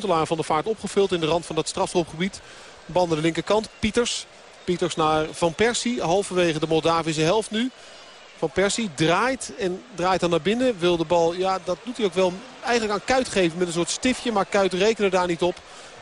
Huntelaar van de Vaart opgevuld in de rand van dat strafschopgebied. Bal naar de linkerkant. Pieters. Pieters naar Van Persie. Halverwege de Moldavische helft nu. Van Persie draait en draait dan naar binnen. Wil de bal, ja dat doet hij ook wel eigenlijk aan Kuit geven met een soort stiftje. Maar Kuit rekenen daar niet op.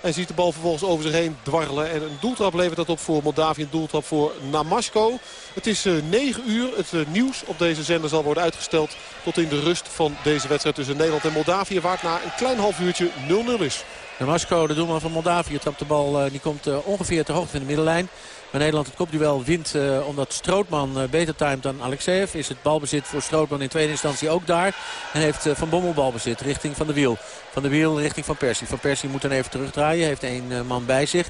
En ziet de bal vervolgens over zich heen dwarrelen. En een doeltrap levert dat op voor Moldavië. Een doeltrap voor Namasko. Het is uh, 9 uur. Het uh, nieuws op deze zender zal worden uitgesteld tot in de rust van deze wedstrijd tussen Nederland en Moldavië. Waar het na een klein half uurtje 0-0 is. Namasko, de doelman van Moldavië, trapt de bal. Uh, die komt ongeveer ter hoogte van de middenlijn. Maar Nederland het kopduel wint uh, omdat Strootman uh, beter timed dan Alexeyev. Is het balbezit voor Strootman in tweede instantie ook daar. En heeft uh, Van Bommel balbezit richting Van de Wiel. Van de Wiel richting Van Persie. Van Persie moet dan even terugdraaien. Heeft één man bij zich.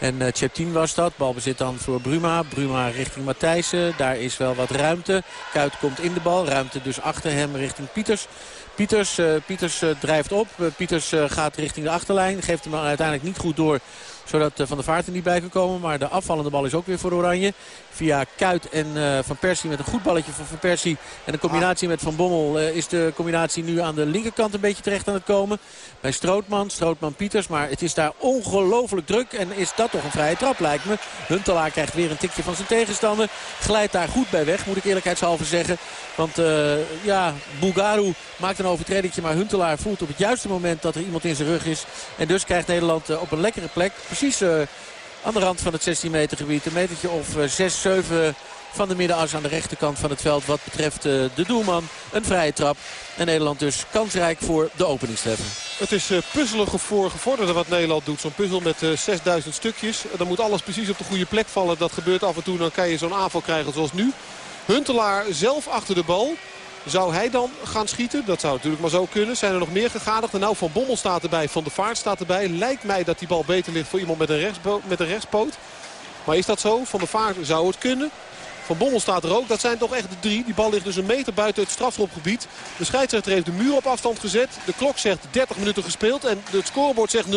En uh, Cheptien was dat. Balbezit dan voor Bruma. Bruma richting Matthijssen. Daar is wel wat ruimte. Kuit komt in de bal. Ruimte dus achter hem richting Pieters. Pieters, Pieters drijft op. Pieters gaat richting de achterlijn. Geeft hem uiteindelijk niet goed door zodat Van der Vaart er niet bij kan komen. Maar de afvallende bal is ook weer voor Oranje. Via Kuit en uh, Van Persie met een goed balletje van Van Persie. En een combinatie met Van Bommel uh, is de combinatie nu aan de linkerkant een beetje terecht aan het komen. Bij Strootman, Strootman-Pieters. Maar het is daar ongelooflijk druk. En is dat toch een vrije trap lijkt me. Huntelaar krijgt weer een tikje van zijn tegenstander. Glijdt daar goed bij weg moet ik eerlijkheidshalve zeggen. Want ja, Bulgaru maakt een overtredingje. Maar Huntelaar voelt op het juiste moment dat er iemand in zijn rug is. En dus krijgt Nederland op een lekkere plek precies uh, aan de rand van het 16 meter gebied. Een metertje of uh, 6, 7 van de middenas aan de rechterkant van het veld. Wat betreft uh, de doelman. Een vrije trap. En Nederland dus kansrijk voor de openingstreffer. Het is puzzelig voor gevorderde wat Nederland doet. Zo'n puzzel met uh, 6000 stukjes. Dan moet alles precies op de goede plek vallen. Dat gebeurt af en toe. Dan kan je zo'n aanval krijgen zoals nu. Huntelaar zelf achter de bal. Zou hij dan gaan schieten? Dat zou natuurlijk maar zo kunnen. Zijn er nog meer gegadigden? Nou, Van Bommel staat erbij. Van de Vaart staat erbij. Lijkt mij dat die bal beter ligt voor iemand met een, met een rechtspoot. Maar is dat zo? Van de Vaart zou het kunnen. Van Bommel staat er ook. Dat zijn toch echt de drie. Die bal ligt dus een meter buiten het strafschopgebied. De scheidsrechter heeft de muur op afstand gezet. De klok zegt 30 minuten gespeeld. En het scorebord zegt 0-0.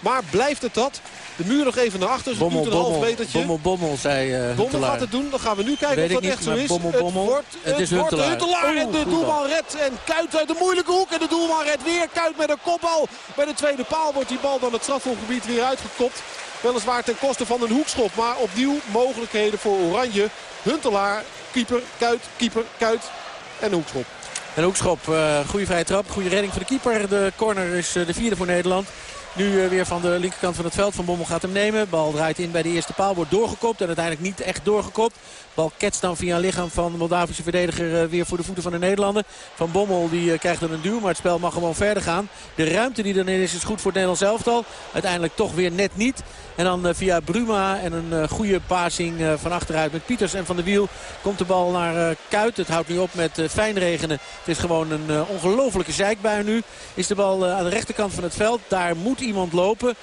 Maar blijft het dat? De muur nog even naar achter. Bommel, een bommel, half metertje. Bommel, bommel, zei uh, Bommel gaat het doen. Dan gaan we nu kijken Weet of dat echt zo is. Bommel, het wordt, het, het is wordt Huntelaar. Huntelaar. En de doelman redt. En Kuit uit de moeilijke hoek. En de doelman redt weer. Kuit met een kopbal. Bij de tweede paal wordt die bal dan het strafhofgebied weer uitgekopt. Weliswaar ten koste van een hoekschop. Maar opnieuw mogelijkheden voor Oranje. Huntelaar, keeper, Kuit, keeper, Kuit en een hoekschop. En een hoekschop, uh, goede vrije trap, goede redding voor de keeper. De corner is uh, de vierde voor Nederland. Nu uh, weer van de linkerkant van het veld. Van Bommel gaat hem nemen. Bal draait in bij de eerste paal. Wordt doorgekopt en uiteindelijk niet echt doorgekopt. Bal ketst dan via een lichaam van de Moldavische verdediger uh, weer voor de voeten van de Nederlander. Van Bommel die uh, krijgt dan een duw, maar het spel mag gewoon verder gaan. De ruimte die erin is, is goed voor het Nederlands elftal. Uiteindelijk toch weer net niet. En dan uh, via Bruma en een goede passing van achteruit met Pieters en Van de Wiel komt de bal naar Kuit. Het houdt nu op met fijnregenen. Het is gewoon een ongelofelijke zeikbui nu. Is de bal aan de rechterkant van het veld. Daar moet iemand lopen.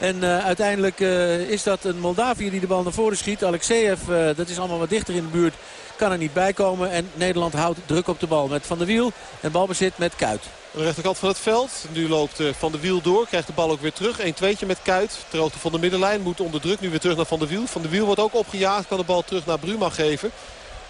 En uh, uiteindelijk uh, is dat een Moldavië die de bal naar voren schiet. Alexeyev, uh, dat is allemaal wat dichter in de buurt. Kan er niet bij komen. En Nederland houdt druk op de bal met Van der Wiel. En balbezit met Kuit. De rechterkant van het veld. Nu loopt Van der Wiel door. Krijgt de bal ook weer terug. 1-2'tje met Kuit. Ter van de middenlijn. Moet onder druk nu weer terug naar Van der Wiel. Van der Wiel wordt ook opgejaagd. Kan de bal terug naar Bruma geven.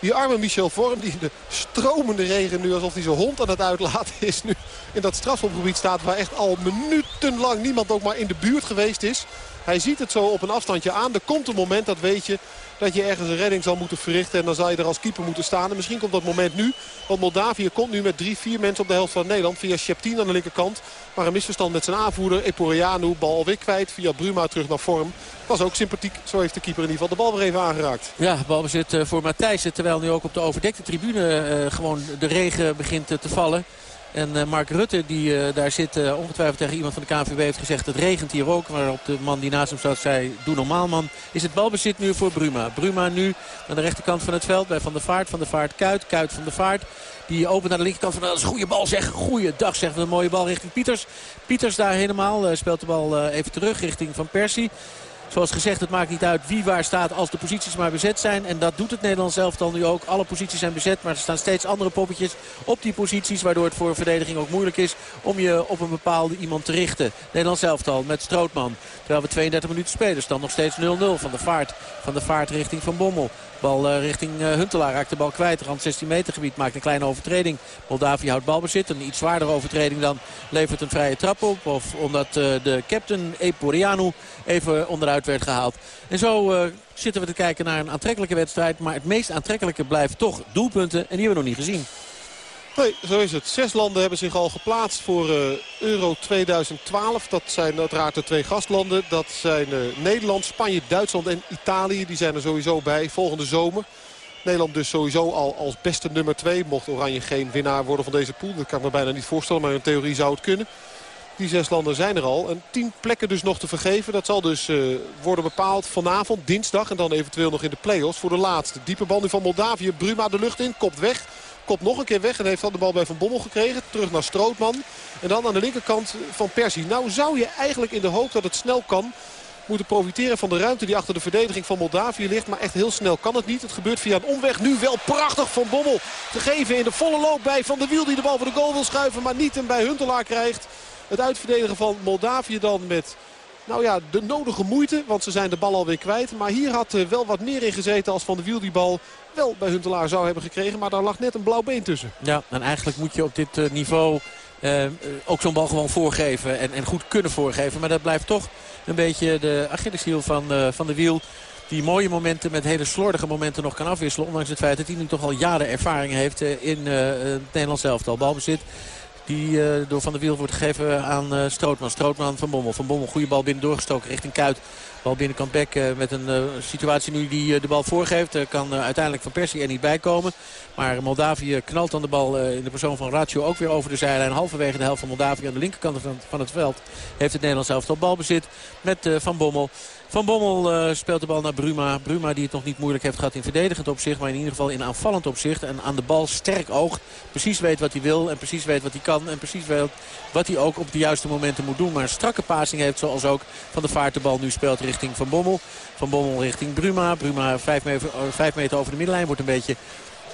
Die arme Michel Vorm die in de stromende regen nu alsof hij zijn hond aan het uitlaten is. Nu in dat strafschopgebied staat waar echt al minutenlang niemand ook maar in de buurt geweest is. Hij ziet het zo op een afstandje aan. Er komt een moment, dat weet je, dat je ergens een redding zal moeten verrichten. En dan zal je er als keeper moeten staan. En misschien komt dat moment nu. Want Moldavië komt nu met drie, vier mensen op de helft van Nederland. Via Sheptien aan de linkerkant. Maar een misverstand met zijn aanvoerder. Eporianu, bal alweer kwijt. Via Bruma terug naar vorm. Was ook sympathiek. Zo heeft de keeper in ieder geval de bal weer even aangeraakt. Ja, balbezit voor Matthijssen. Terwijl nu ook op de overdekte tribune uh, gewoon de regen begint uh, te vallen. En uh, Mark Rutte, die uh, daar zit, uh, ongetwijfeld tegen iemand van de KNVB heeft gezegd... het regent hier ook, waarop de man die naast hem zat zei... doe normaal man, is het balbezit nu voor Bruma. Bruma nu aan de rechterkant van het veld bij Van der Vaart. Van der Vaart Kuit, Kuit van der Vaart. Die opent naar de linkerkant van, dat is een goede bal zeg. Goeie dag zeg, een mooie bal richting Pieters. Pieters daar helemaal, speelt de bal even terug richting Van Persie. Zoals gezegd, het maakt niet uit wie waar staat als de posities maar bezet zijn. En dat doet het Nederlands elftal nu ook. Alle posities zijn bezet, maar er staan steeds andere poppetjes op die posities. Waardoor het voor verdediging ook moeilijk is om je op een bepaalde iemand te richten. Nederlands elftal met Strootman. Terwijl we 32 minuten spelen. Stand nog steeds 0-0 van de vaart. Van de vaart richting Van Bommel. Bal uh, richting uh, Huntelaar raakt de bal kwijt. Rand 16 meter gebied maakt een kleine overtreding. Moldavië houdt balbezit. Een iets zwaardere overtreding dan levert een vrije trap op. Of omdat uh, de captain Eporianu even onderuit werd gehaald. En zo zitten we te kijken naar een aantrekkelijke wedstrijd. Maar het meest aantrekkelijke blijft toch doelpunten. En die hebben we nog niet gezien. Nee, zo is het. Zes landen hebben zich al geplaatst voor uh, Euro 2012. Dat zijn uiteraard de twee gastlanden. Dat zijn uh, Nederland, Spanje, Duitsland en Italië. Die zijn er sowieso bij volgende zomer. Nederland dus sowieso al als beste nummer 2. Mocht Oranje geen winnaar worden van deze pool. Dat kan ik me bijna niet voorstellen, maar in theorie zou het kunnen. Die zes landen zijn er al. En tien plekken dus nog te vergeven. Dat zal dus uh, worden bepaald vanavond, dinsdag. En dan eventueel nog in de play-offs voor de laatste. Diepe bal nu van Moldavië. Bruma de lucht in, kopt weg. Kopt nog een keer weg en heeft dan de bal bij Van Bommel gekregen. Terug naar Strootman. En dan aan de linkerkant van Persie. Nou zou je eigenlijk in de hoop dat het snel kan moeten profiteren van de ruimte die achter de verdediging van Moldavië ligt. Maar echt heel snel kan het niet. Het gebeurt via een omweg. Nu wel prachtig van Bommel gegeven in de volle loop bij Van der Wiel. Die de bal voor de goal wil schuiven maar niet hem bij Huntelaar krijgt. Het uitverdedigen van Moldavië dan met nou ja, de nodige moeite. Want ze zijn de bal alweer kwijt. Maar hier had wel wat meer in gezeten als Van der Wiel die bal wel bij Huntelaar zou hebben gekregen. Maar daar lag net een blauw been tussen. Ja, en eigenlijk moet je op dit niveau uh, ook zo'n bal gewoon voorgeven. En, en goed kunnen voorgeven. Maar dat blijft toch een beetje de Achilleshiel van, uh, van de wiel. Die mooie momenten met hele slordige momenten nog kan afwisselen. Ondanks het feit dat hij nu toch al jaren ervaring heeft in het Nederlands elftal. Balbezit die uh, door Van der Wiel wordt gegeven aan uh, Strootman. Strootman van Bommel. Van Bommel, goede bal binnen doorgestoken richting Kuit. Bal binnenkant Beck uh, met een situatie nu die de bal voorgeeft. kan uiteindelijk Van Persie er niet bij komen. Maar Moldavië knalt dan de bal in de persoon van Ratio ook weer over de zijlijn. Halverwege de helft van Moldavië aan de linkerkant van, van het veld heeft het Nederlands elftal balbezit met Van Bommel. Van Bommel uh, speelt de bal naar Bruma. Bruma die het nog niet moeilijk heeft gehad in verdedigend opzicht. Maar in ieder geval in aanvallend opzicht. En aan de bal sterk oog. Precies weet wat hij wil. En precies weet wat hij kan. En precies weet wat hij ook op de juiste momenten moet doen. Maar een strakke passing heeft zoals ook Van de Vaart nu speelt richting Van Bommel. Van Bommel richting Bruma. Bruma 5 meter, meter over de middenlijn. Wordt een beetje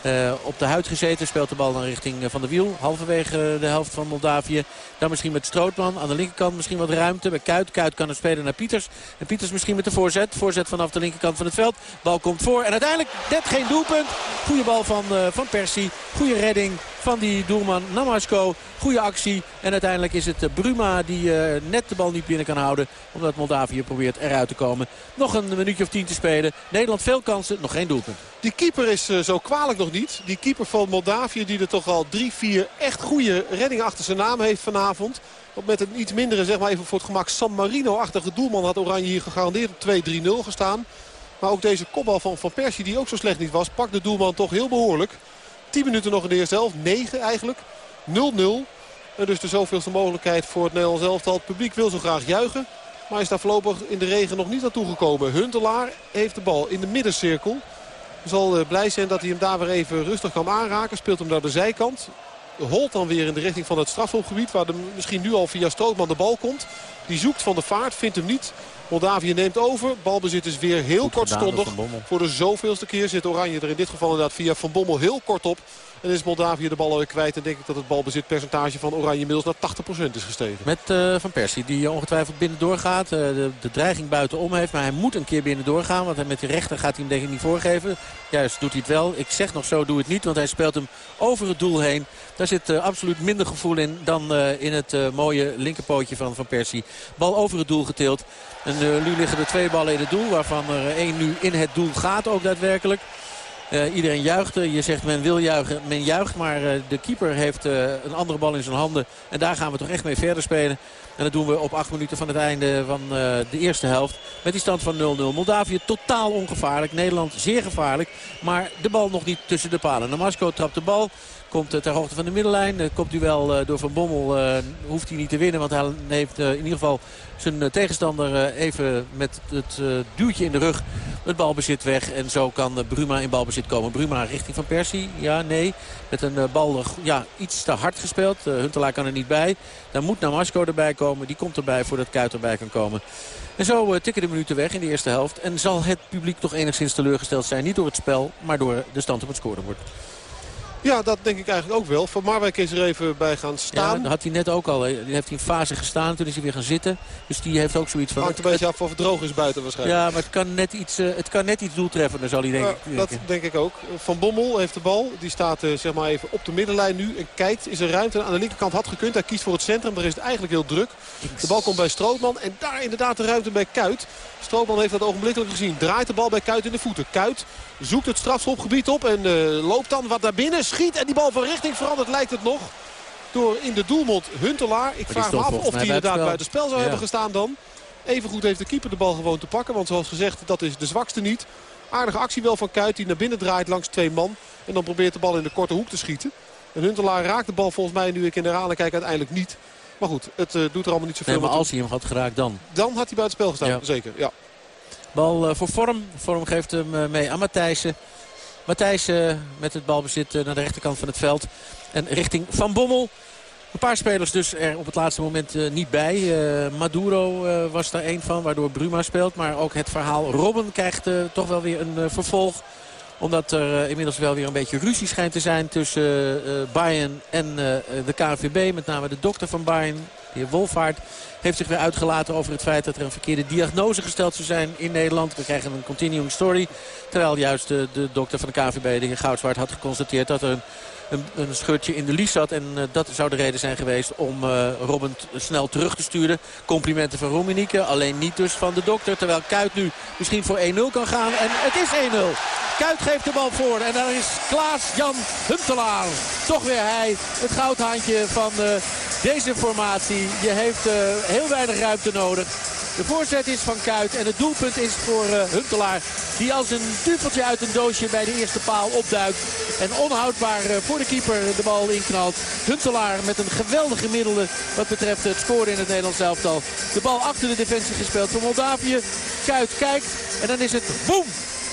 uh, op de huid gezeten. Speelt de bal dan richting uh, Van der Wiel. Halverwege de helft van Moldavië. Dan misschien met Strootman. Aan de linkerkant misschien wat ruimte. Bij Kuit. Kuit kan het spelen naar Pieters. En Pieters misschien met de voorzet. Voorzet vanaf de linkerkant van het veld. Bal komt voor. En uiteindelijk net geen doelpunt. Goede bal van, van Persie. Goede redding van die doelman Namasko. Goede actie. En uiteindelijk is het Bruma die net de bal niet binnen kan houden. Omdat Moldavië probeert eruit te komen. Nog een minuutje of tien te spelen. Nederland veel kansen. Nog geen doelpunt. Die keeper is zo kwalijk nog niet. Die keeper van Moldavië die er toch al drie, vier echt goede reddingen achter zijn naam heeft vanavond. Want met een iets mindere, zeg maar even voor het gemak, San Marino-achtige doelman had Oranje hier gegarandeerd op 2-3-0 gestaan. Maar ook deze kopbal van Van Persie die ook zo slecht niet was, pakt de doelman toch heel behoorlijk. 10 minuten nog in de eerste helft, 9 eigenlijk. 0-0. En dus de zoveelste mogelijkheid voor het Nederlands elftal. Het publiek wil zo graag juichen. Maar is daar voorlopig in de regen nog niet naartoe gekomen. Huntelaar heeft de bal in de middencirkel zal eh, blij zijn dat hij hem daar weer even rustig kan aanraken. Speelt hem naar de zijkant. Holt dan weer in de richting van het strafhofgebied. Waar de, misschien nu al via Strootman de bal komt. Die zoekt van de vaart, vindt hem niet. Moldavië neemt over. Balbezit is weer heel kortstondig. Voor de zoveelste keer zit Oranje er in dit geval inderdaad via Van Bommel heel kort op. En is Moldavië de bal alweer kwijt. En denk ik dat het balbezitpercentage van Oranje inmiddels naar 80% is gestegen. Met uh, Van Persie die ongetwijfeld binnen doorgaat. Uh, de, de, dreiging buitenom heeft. Maar hij moet een keer binnen doorgaan. Want hij met de rechter gaat hij hem denk ik niet voorgeven. Juist doet hij het wel. Ik zeg nog zo doe het niet. Want hij speelt hem over het doel heen. Daar zit absoluut minder gevoel in dan in het mooie linkerpootje van Van Persie. Bal over het doel getild. En nu liggen er twee ballen in het doel. Waarvan er één nu in het doel gaat ook daadwerkelijk. Uh, iedereen juicht. Je zegt men wil juichen, men juicht. Maar uh, de keeper heeft uh, een andere bal in zijn handen. En daar gaan we toch echt mee verder spelen. En dat doen we op acht minuten van het einde van de eerste helft. Met die stand van 0-0. Moldavië totaal ongevaarlijk. Nederland zeer gevaarlijk. Maar de bal nog niet tussen de palen. Namasko trapt de bal. Komt ter hoogte van de middenlijn. Komt u wel door Van Bommel. hoeft hij niet te winnen. Want hij heeft in ieder geval zijn tegenstander even met het duwtje in de rug het balbezit weg. En zo kan Bruma in balbezit komen. Bruma richting Van Persie. Ja, nee. Met een bal ja, iets te hard gespeeld. Huntelaar kan er niet bij. Dan moet Namasco erbij komen. Die komt erbij voordat Kuit erbij kan komen. En zo tikken de minuten weg in de eerste helft. En zal het publiek toch enigszins teleurgesteld zijn. Niet door het spel, maar door de stand op het scorebord. Ja, dat denk ik eigenlijk ook wel. Van Marwijk is er even bij gaan staan. Ja, had hij net ook al. Hij heeft hij een fase gestaan. Toen is hij weer gaan zitten. Dus die heeft ook zoiets van... Hangt een beetje af of het droog is buiten waarschijnlijk. Ja, maar het kan net iets, uh, het kan net iets doeltreffender, zal hij denken. Uh, dat denk ik ook. Van Bommel heeft de bal. Die staat uh, zeg maar even op de middenlijn nu. En kijkt, is er ruimte. Aan de linkerkant had gekund. Hij kiest voor het centrum. Daar is het eigenlijk heel druk. De bal komt bij Strootman. En daar inderdaad de ruimte bij Kuit. Strootman heeft dat ogenblikkelijk gezien. Draait de bal bij Kuit in de voeten. Kuit zoekt het strafschopgebied op. En uh, loopt dan wat naar binnen. Schiet. En die bal van richting verandert lijkt het nog. Door in de doelmond Huntelaar. Ik vraag me af of hij inderdaad het spel zou hebben gestaan dan. Evengoed heeft de keeper de bal gewoon te pakken. Want zoals gezegd, dat is de zwakste niet. Aardige actie wel van Kuit die naar binnen draait langs twee man. En dan probeert de bal in de korte hoek te schieten. En Huntelaar raakt de bal volgens mij nu ik in de herhaling kijk uiteindelijk niet. Maar goed, het uh, doet er allemaal niet zoveel nee, maar als hij hem had geraakt dan? Dan had hij het spel gestaan, ja. zeker. Ja. Bal uh, voor Vorm. Vorm geeft hem uh, mee aan Matthijssen. Matthijssen met het balbezit naar de rechterkant van het veld. En richting Van Bommel. Een paar spelers dus er op het laatste moment uh, niet bij. Maduro was daar één van, waardoor Bruma speelt. Maar ook het verhaal Robben krijgt toch wel weer een vervolg. Omdat er inmiddels wel weer een beetje ruzie schijnt te zijn tussen Bayern en de KNVB. Met name de dokter van Bayern, de heer Wolvaart heeft zich weer uitgelaten over het feit dat er een verkeerde diagnose gesteld zou zijn in Nederland. We krijgen een continuing story. Terwijl juist de, dokter van de KVB, de heer Goudswaard, had geconstateerd dat er een een, een scheurtje in de lies zat. En uh, dat zou de reden zijn geweest om uh, Robben snel terug te sturen. Complimenten van Romanieke, alleen niet dus van de dokter. Terwijl Kuit nu misschien voor 1-0 kan gaan. En het is 1-0. Kuit geeft de bal voor. En daar is Klaas-Jan Huntelaar. Toch weer hij, het goudhandje van uh, deze formatie. Je heeft heel weinig ruimte nodig. De voorzet is van Kuit en het doelpunt is voor uh, Huntelaar. Die als een duveltje uit een doosje bij de eerste paal opduikt. En onhoudbaar uh, voor de keeper de bal inknalt. Huntelaar met een geweldige middelen wat betreft het scoren in het Nederlands elftal. De bal achter de defensie gespeeld voor Moldavië. Kuit kijkt en dan is het boem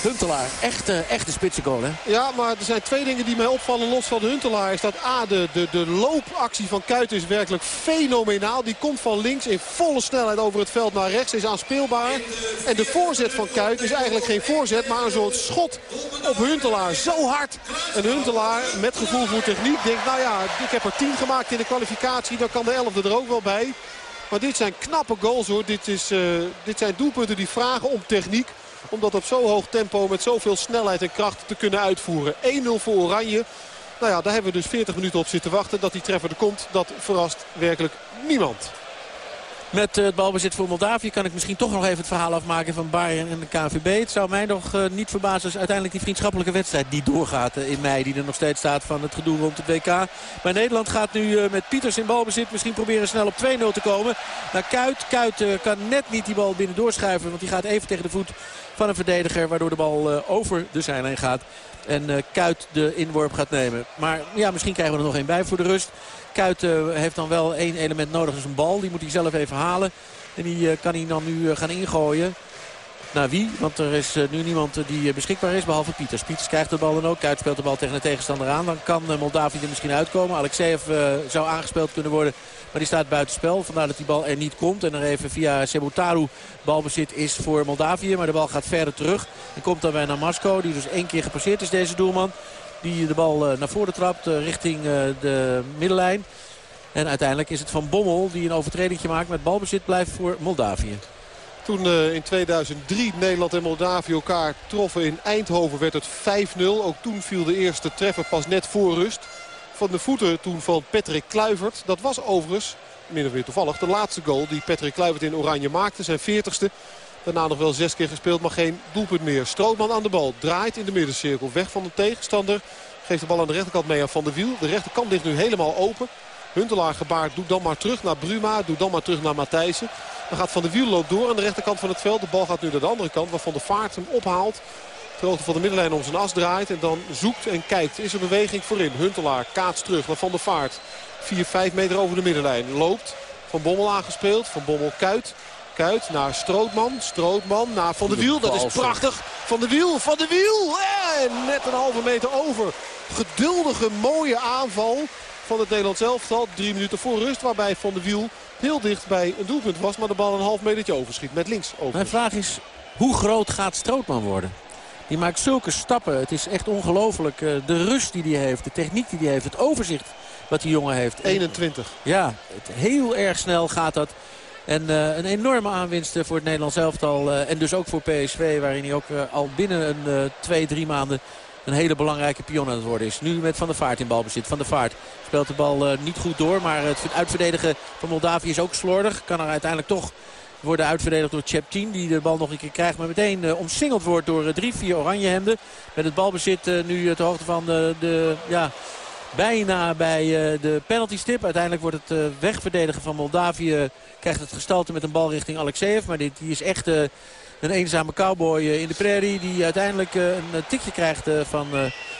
Huntelaar. Echte, echte spitsengoal, hè? Ja, maar er zijn twee dingen die mij opvallen los van Huntelaar. Is dat A, de, de, de loopactie van Kuit is werkelijk fenomenaal. Die komt van links in volle snelheid over het veld naar rechts. Is aanspeelbaar. En de voorzet van Kuit is eigenlijk geen voorzet, maar een soort schot op Huntelaar. Zo hard. En Huntelaar met gevoel voor techniek denkt, nou ja, ik heb er tien gemaakt in de kwalificatie. Dan kan de elfde er ook wel bij. Maar dit zijn knappe goals hoor. Dit, is, uh, dit zijn doelpunten die vragen om techniek om dat op zo hoog tempo met zoveel snelheid en kracht te kunnen uitvoeren. 1-0 voor Oranje. Nou ja, daar hebben we dus 40 minuten op zitten wachten. Dat die treffer er komt, dat verrast werkelijk niemand. Met het balbezit voor Moldavië kan ik misschien toch nog even het verhaal afmaken van Bayern en de KVB. Het zou mij nog uh, niet verbazen als uiteindelijk die vriendschappelijke wedstrijd die doorgaat uh, in mei. Die er nog steeds staat van het gedoe rond het WK. Maar Nederland gaat nu met Pieters in balbezit misschien proberen snel op 2-0 te komen. Naar Kuit. Kuit kan net niet die bal binnen doorschuiven. Want die gaat even tegen de voet van een verdediger. Waardoor de bal over de zijlijn gaat. En Kuit de inworp gaat nemen. Maar ja, misschien krijgen we er nog één bij voor de rust. Kuit heeft dan wel één element nodig. Dus een bal. Die moet hij zelf even halen. En die kan hij dan nu gaan ingooien. Naar wie? Want er is uh, nu niemand die beschikbaar is. Behalve Pieters. Pieters krijgt de bal dan ook. Kuit speelt de bal tegen de tegenstander aan. Dan kan Moldavië er misschien uitkomen. Alexeyev zou aangespeeld kunnen worden. Maar die staat buitenspel. Vandaar dat die bal er niet komt. En er even via Sebutaru balbezit is voor Moldavië. Maar de bal gaat verder terug. En komt dan bij Namasco. Die dus één keer gepasseerd is deze doelman. Die de bal naar voren trapt richting de middenlijn. En uiteindelijk is het Van Bommel die een overtreding maakt met balbezit blijft voor Moldavië. Toen uh, in 2003 Nederland en Moldavië elkaar troffen in Eindhoven werd het 5-0. Ook toen viel de eerste treffer pas net voor rust. Van de voeten toen van Patrick Kluivert. Dat was overigens, min of meer toevallig, de laatste goal die Patrick Kluivert in Oranje maakte. Zijn 40ste. Daarna nog wel zes keer gespeeld, maar geen doelpunt meer. Strootman aan de bal, draait in de middencirkel. Weg van de tegenstander. Geeft de bal aan de rechterkant mee aan Van der Wiel. De rechterkant ligt nu helemaal open. Huntelaar gebaard. Doe dan maar terug naar Bruma. Doe dan maar terug naar Matthijssen. Dan gaat Van de Wiel loopt door aan de rechterkant van het veld. De bal gaat nu naar de andere kant. Waar Van de Vaart hem ophaalt. De hoogte van de middenlijn om zijn as draait. En dan zoekt en kijkt. Is er beweging voorin. Huntelaar kaats terug naar Van der Vaart. 4, 5 meter over de middenlijn. Loopt. Van Bommel aangespeeld. Van Bommel kuit. Kuit naar Strootman. Strootman naar Van der Wiel. Dat is prachtig. Van der Wiel, Van der Wiel. En net een halve meter over. Geduldige, mooie aanval van het Nederlands elftal. Drie minuten voor rust waarbij Van der Wiel heel dicht bij een doelpunt was. Maar de bal een half metertje overschiet met links over. Mijn vraag is, hoe groot gaat Strootman worden? Die maakt zulke stappen. Het is echt ongelooflijk. Eh, de rust die hij heeft, de techniek die hij heeft, het overzicht wat die jongen heeft. 21. Ja, het, heel erg snel gaat dat. En uh, een enorme aanwinst voor het Nederlands elftal. Uh, en dus ook voor PSV, waarin hij ook uh, al binnen een twee, drie maanden een hele belangrijke pion aan het worden is. Nu met Van der Vaart in balbezit. Van der Vaart speelt de bal niet goed door. Maar het uitverdedigen van Moldavië is ook slordig. Kan er uiteindelijk toch worden uitverdedigd door Cheptin. Die de bal nog een keer krijgt. Maar meteen uh, omsingeld wordt door uh, drie, vier oranje. Met het balbezit nu ter hoogte van de, ja, bijna bij de penalty stip. Uiteindelijk wordt het wegverdedigen van Moldavië. Krijgt het gestalte met een bal richting Alexeyev. Maar dit, die is echt een eenzame cowboy in de prairie. Die uiteindelijk een tikje krijgt van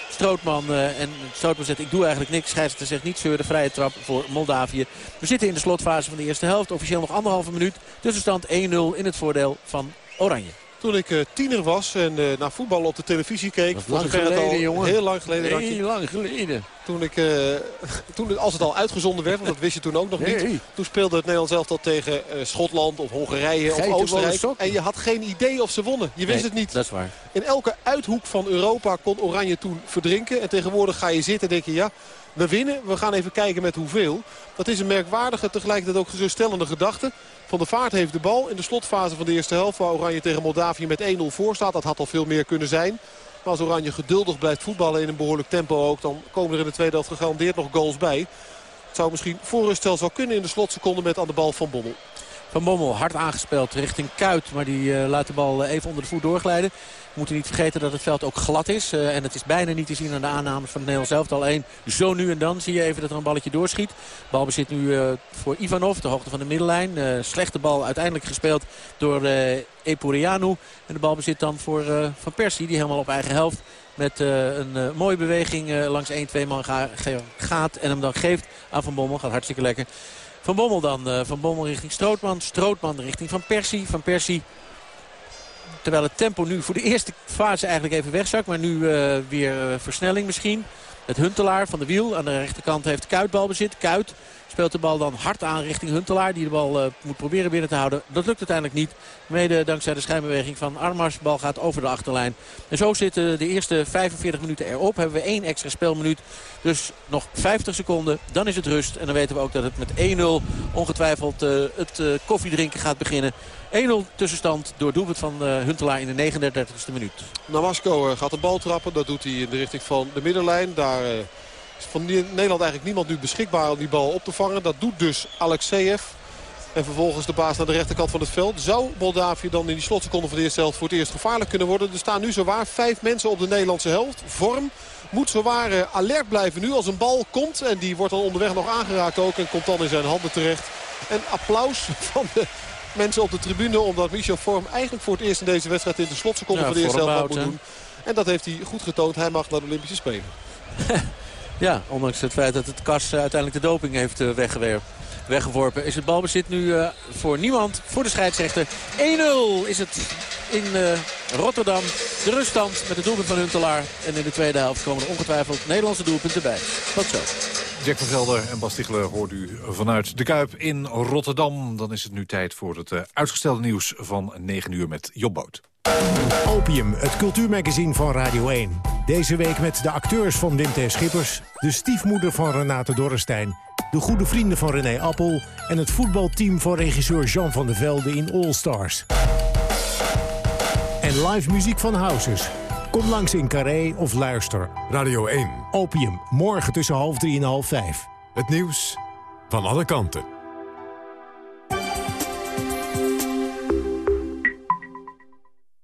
Strootman. En Strootman zegt ik doe eigenlijk niks. Scheidsrechter zegt niet zeur. De vrije trap voor Moldavië. We zitten in de slotfase van de eerste helft. Officieel nog anderhalve minuut. Tussenstand 1-0 in het voordeel van Oranje. Toen ik uh, tiener was en uh, naar voetbal op de televisie keek. Dat lang geleden, al, jongen. Heel lang geleden. Heel lang geleden. Toen ik, uh, toen, als het al uitgezonden werd, want dat wist je toen ook nog niet. Toen speelde het Nederlands elftal tegen Schotland of Hongarije of Oostenrijk. En je had geen idee of ze wonnen. Je wist nee, het niet. Dat is waar. In elke uithoek van Europa kon Oranje toen verdrinken. En tegenwoordig ga je zitten en denk je ja... We winnen, we gaan even kijken met hoeveel. Dat is een merkwaardige, tegelijkertijd ook geruststellende gedachte. Van der Vaart heeft de bal in de slotfase van de eerste helft... waar Oranje tegen Moldavië met 1-0 voor staat. Dat had al veel meer kunnen zijn. Maar als Oranje geduldig blijft voetballen in een behoorlijk tempo ook... dan komen er in de tweede helft gegarandeerd nog goals bij. Het zou misschien voor rust zelfs wel kunnen in de slotseconde met aan de bal van Bommel. Van Bommel hard aangespeeld richting Kuit. Maar die uh, laat de bal even onder de voet doorglijden. We moeten niet vergeten dat het veld ook glad is. Uh, en het is bijna niet te zien aan de aannames van het Nederlands elftal. Eén, zo nu en dan zie je even dat er een balletje doorschiet. Bal bezit nu uh, voor Ivanov, de hoogte van de middenlijn. slechte bal uiteindelijk gespeeld door Epurianu. En de bal bezit dan voor Van Persie, die helemaal op eigen helft met een mooie beweging langs 1-2 man ga gaat en hem dan geeft aan Van Bommel. Gaat hartstikke lekker. Van Bommel dan. van Bommel richting Strootman. Strootman richting Van Persie. Van Persie Terwijl het tempo nu voor de eerste fase eigenlijk even wegzakt. Maar nu uh, weer versnelling misschien. Het Huntelaar van de wiel. Aan de rechterkant heeft Kuit balbezit. Kuit speelt de bal dan hard aan richting Huntelaar. Die de bal uh, moet proberen binnen te houden. Dat lukt uiteindelijk niet. Mede dankzij de schijnbeweging van Armars. De bal gaat over de achterlijn. En zo zitten de eerste 45 minuten erop. Hebben we één extra speelminuut. Dus nog 50 seconden. Dan is het rust. En dan weten we ook dat het met 1-0 ongetwijfeld het koffiedrinken gaat beginnen. 1-0 tussenstand door doelpunt van uh, Huntelaar in de 39e minuut. Namasco gaat de bal trappen. Dat doet hij in de richting van de middenlijn. Daar is van Nederland eigenlijk niemand nu beschikbaar om die bal op te vangen. Dat doet dus Alexeyev. En vervolgens de baas naar de rechterkant van het veld. Zou Moldavië dan in die slotseconde van de eerste helft voor het eerst gevaarlijk kunnen worden? Er staan nu zowaar vijf mensen op de Nederlandse helft. Vorm moet zowaar alert blijven nu als een bal komt. En die wordt dan onderweg nog aangeraakt ook. En komt dan in zijn handen terecht. En applaus van de mensen op de tribune. Omdat Michel Vorm eigenlijk voor het eerst in deze wedstrijd in de slotseconde ja, van de eerste helft moet doen. En dat heeft hij goed getoond. Hij mag naar de Olympische Spelen. ja, ondanks het feit dat het Kas uiteindelijk de doping heeft uh, weggewerkt weggeworpen. Is het balbezit nu uh, voor niemand, voor de scheidsrechter. 1-0 is het in uh, Rotterdam. De ruststand met het doelpunt van Huntelaar. En in de tweede helft komen er ongetwijfeld Nederlandse doelpunten bij. Tot zo. Jack van Gelder en Bas Tichler hoort u vanuit de Kuip in Rotterdam. Dan is het nu tijd voor het uh, uitgestelde nieuws van 9 uur met Jobboot. Opium, het cultuurmagazine van Radio 1. Deze week met de acteurs van Wim T. Schippers... de stiefmoeder van Renate Dorrestein... de goede vrienden van René Appel... en het voetbalteam van regisseur Jean van der Velde in All Stars. En live muziek van Houses. Kom langs in Carré of luister. Radio 1. Opium, morgen tussen half drie en half vijf. Het nieuws van alle kanten.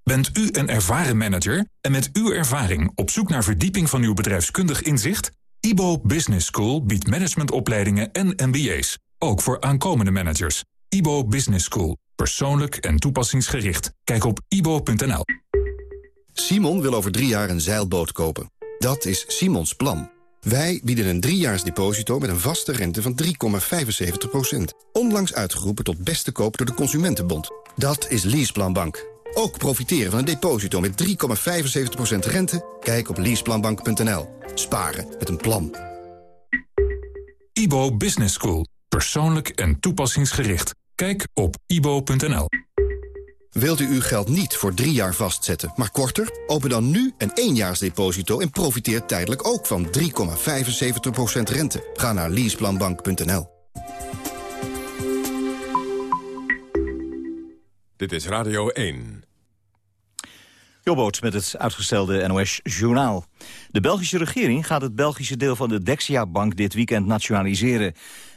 Bent u een ervaren manager en met uw ervaring op zoek naar verdieping van uw bedrijfskundig inzicht? IBO Business School biedt managementopleidingen en MBA's, ook voor aankomende managers. IBO Business School, persoonlijk en toepassingsgericht. Kijk op ibo.nl. Simon wil over drie jaar een zeilboot kopen. Dat is Simons plan. Wij bieden een driejaars deposito met een vaste rente van 3,75%. Onlangs uitgeroepen tot beste koop door de Consumentenbond. Dat is Leaseplanbank. Ook profiteren van een deposito met 3,75% rente? Kijk op leaseplanbank.nl. Sparen met een plan. IBO Business School. Persoonlijk en toepassingsgericht. Kijk op ibo.nl. Wilt u uw geld niet voor drie jaar vastzetten, maar korter? Open dan nu een éénjaarsdeposito en profiteer tijdelijk ook van 3,75% rente. Ga naar leaseplanbank.nl. Dit is Radio 1. Jobboot met het uitgestelde NOS-journaal. De Belgische regering gaat het Belgische deel van de Dexia-bank dit weekend nationaliseren.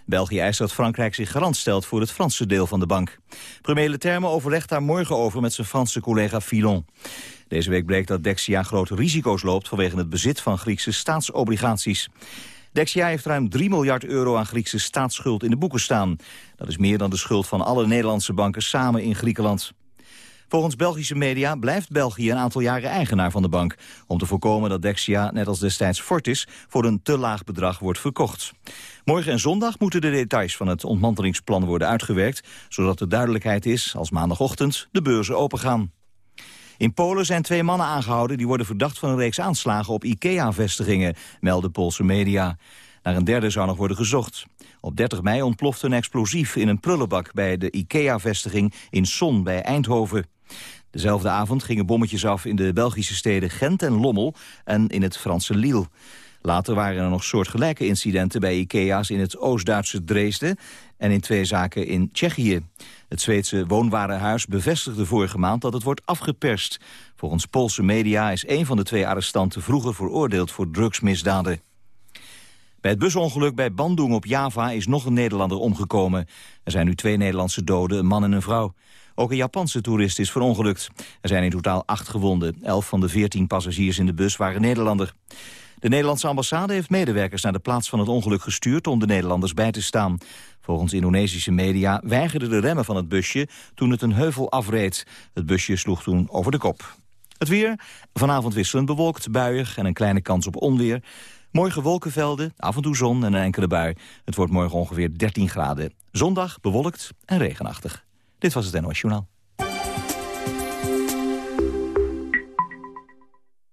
België eist dat Frankrijk zich garant stelt voor het Franse deel van de bank. Premier Leterme overlegt daar morgen over met zijn Franse collega Filon. Deze week bleek dat Dexia grote risico's loopt vanwege het bezit van Griekse staatsobligaties. Dexia heeft ruim 3 miljard euro aan Griekse staatsschuld in de boeken staan. Dat is meer dan de schuld van alle Nederlandse banken samen in Griekenland. Volgens Belgische media blijft België een aantal jaren eigenaar van de bank... om te voorkomen dat Dexia, net als destijds Fortis... voor een te laag bedrag wordt verkocht. Morgen en zondag moeten de details van het ontmantelingsplan worden uitgewerkt... zodat er duidelijkheid is als maandagochtend de beurzen opengaan. In Polen zijn twee mannen aangehouden die worden verdacht van een reeks aanslagen op IKEA-vestigingen, melden Poolse media. Naar een derde zou nog worden gezocht. Op 30 mei ontplofte een explosief in een prullenbak bij de IKEA-vestiging in Son bij Eindhoven. Dezelfde avond gingen bommetjes af in de Belgische steden Gent en Lommel en in het Franse Lille. Later waren er nog soortgelijke incidenten bij IKEA's in het Oost-Duitse Dresden en in twee zaken in Tsjechië. Het Zweedse woonwarenhuis bevestigde vorige maand dat het wordt afgeperst. Volgens Poolse media is een van de twee arrestanten vroeger veroordeeld voor drugsmisdaden. Bij het busongeluk bij Bandung op Java is nog een Nederlander omgekomen. Er zijn nu twee Nederlandse doden, een man en een vrouw. Ook een Japanse toerist is verongelukt. Er zijn in totaal acht gewonden. Elf van de veertien passagiers in de bus waren Nederlander. De Nederlandse ambassade heeft medewerkers naar de plaats van het ongeluk gestuurd om de Nederlanders bij te staan. Volgens Indonesische media weigerden de remmen van het busje toen het een heuvel afreed. Het busje sloeg toen over de kop. Het weer, vanavond wisselend bewolkt, buiig en een kleine kans op onweer. Morgen wolkenvelden, af en toe zon en een enkele bui. Het wordt morgen ongeveer 13 graden. Zondag bewolkt en regenachtig. Dit was het NOS Journaal.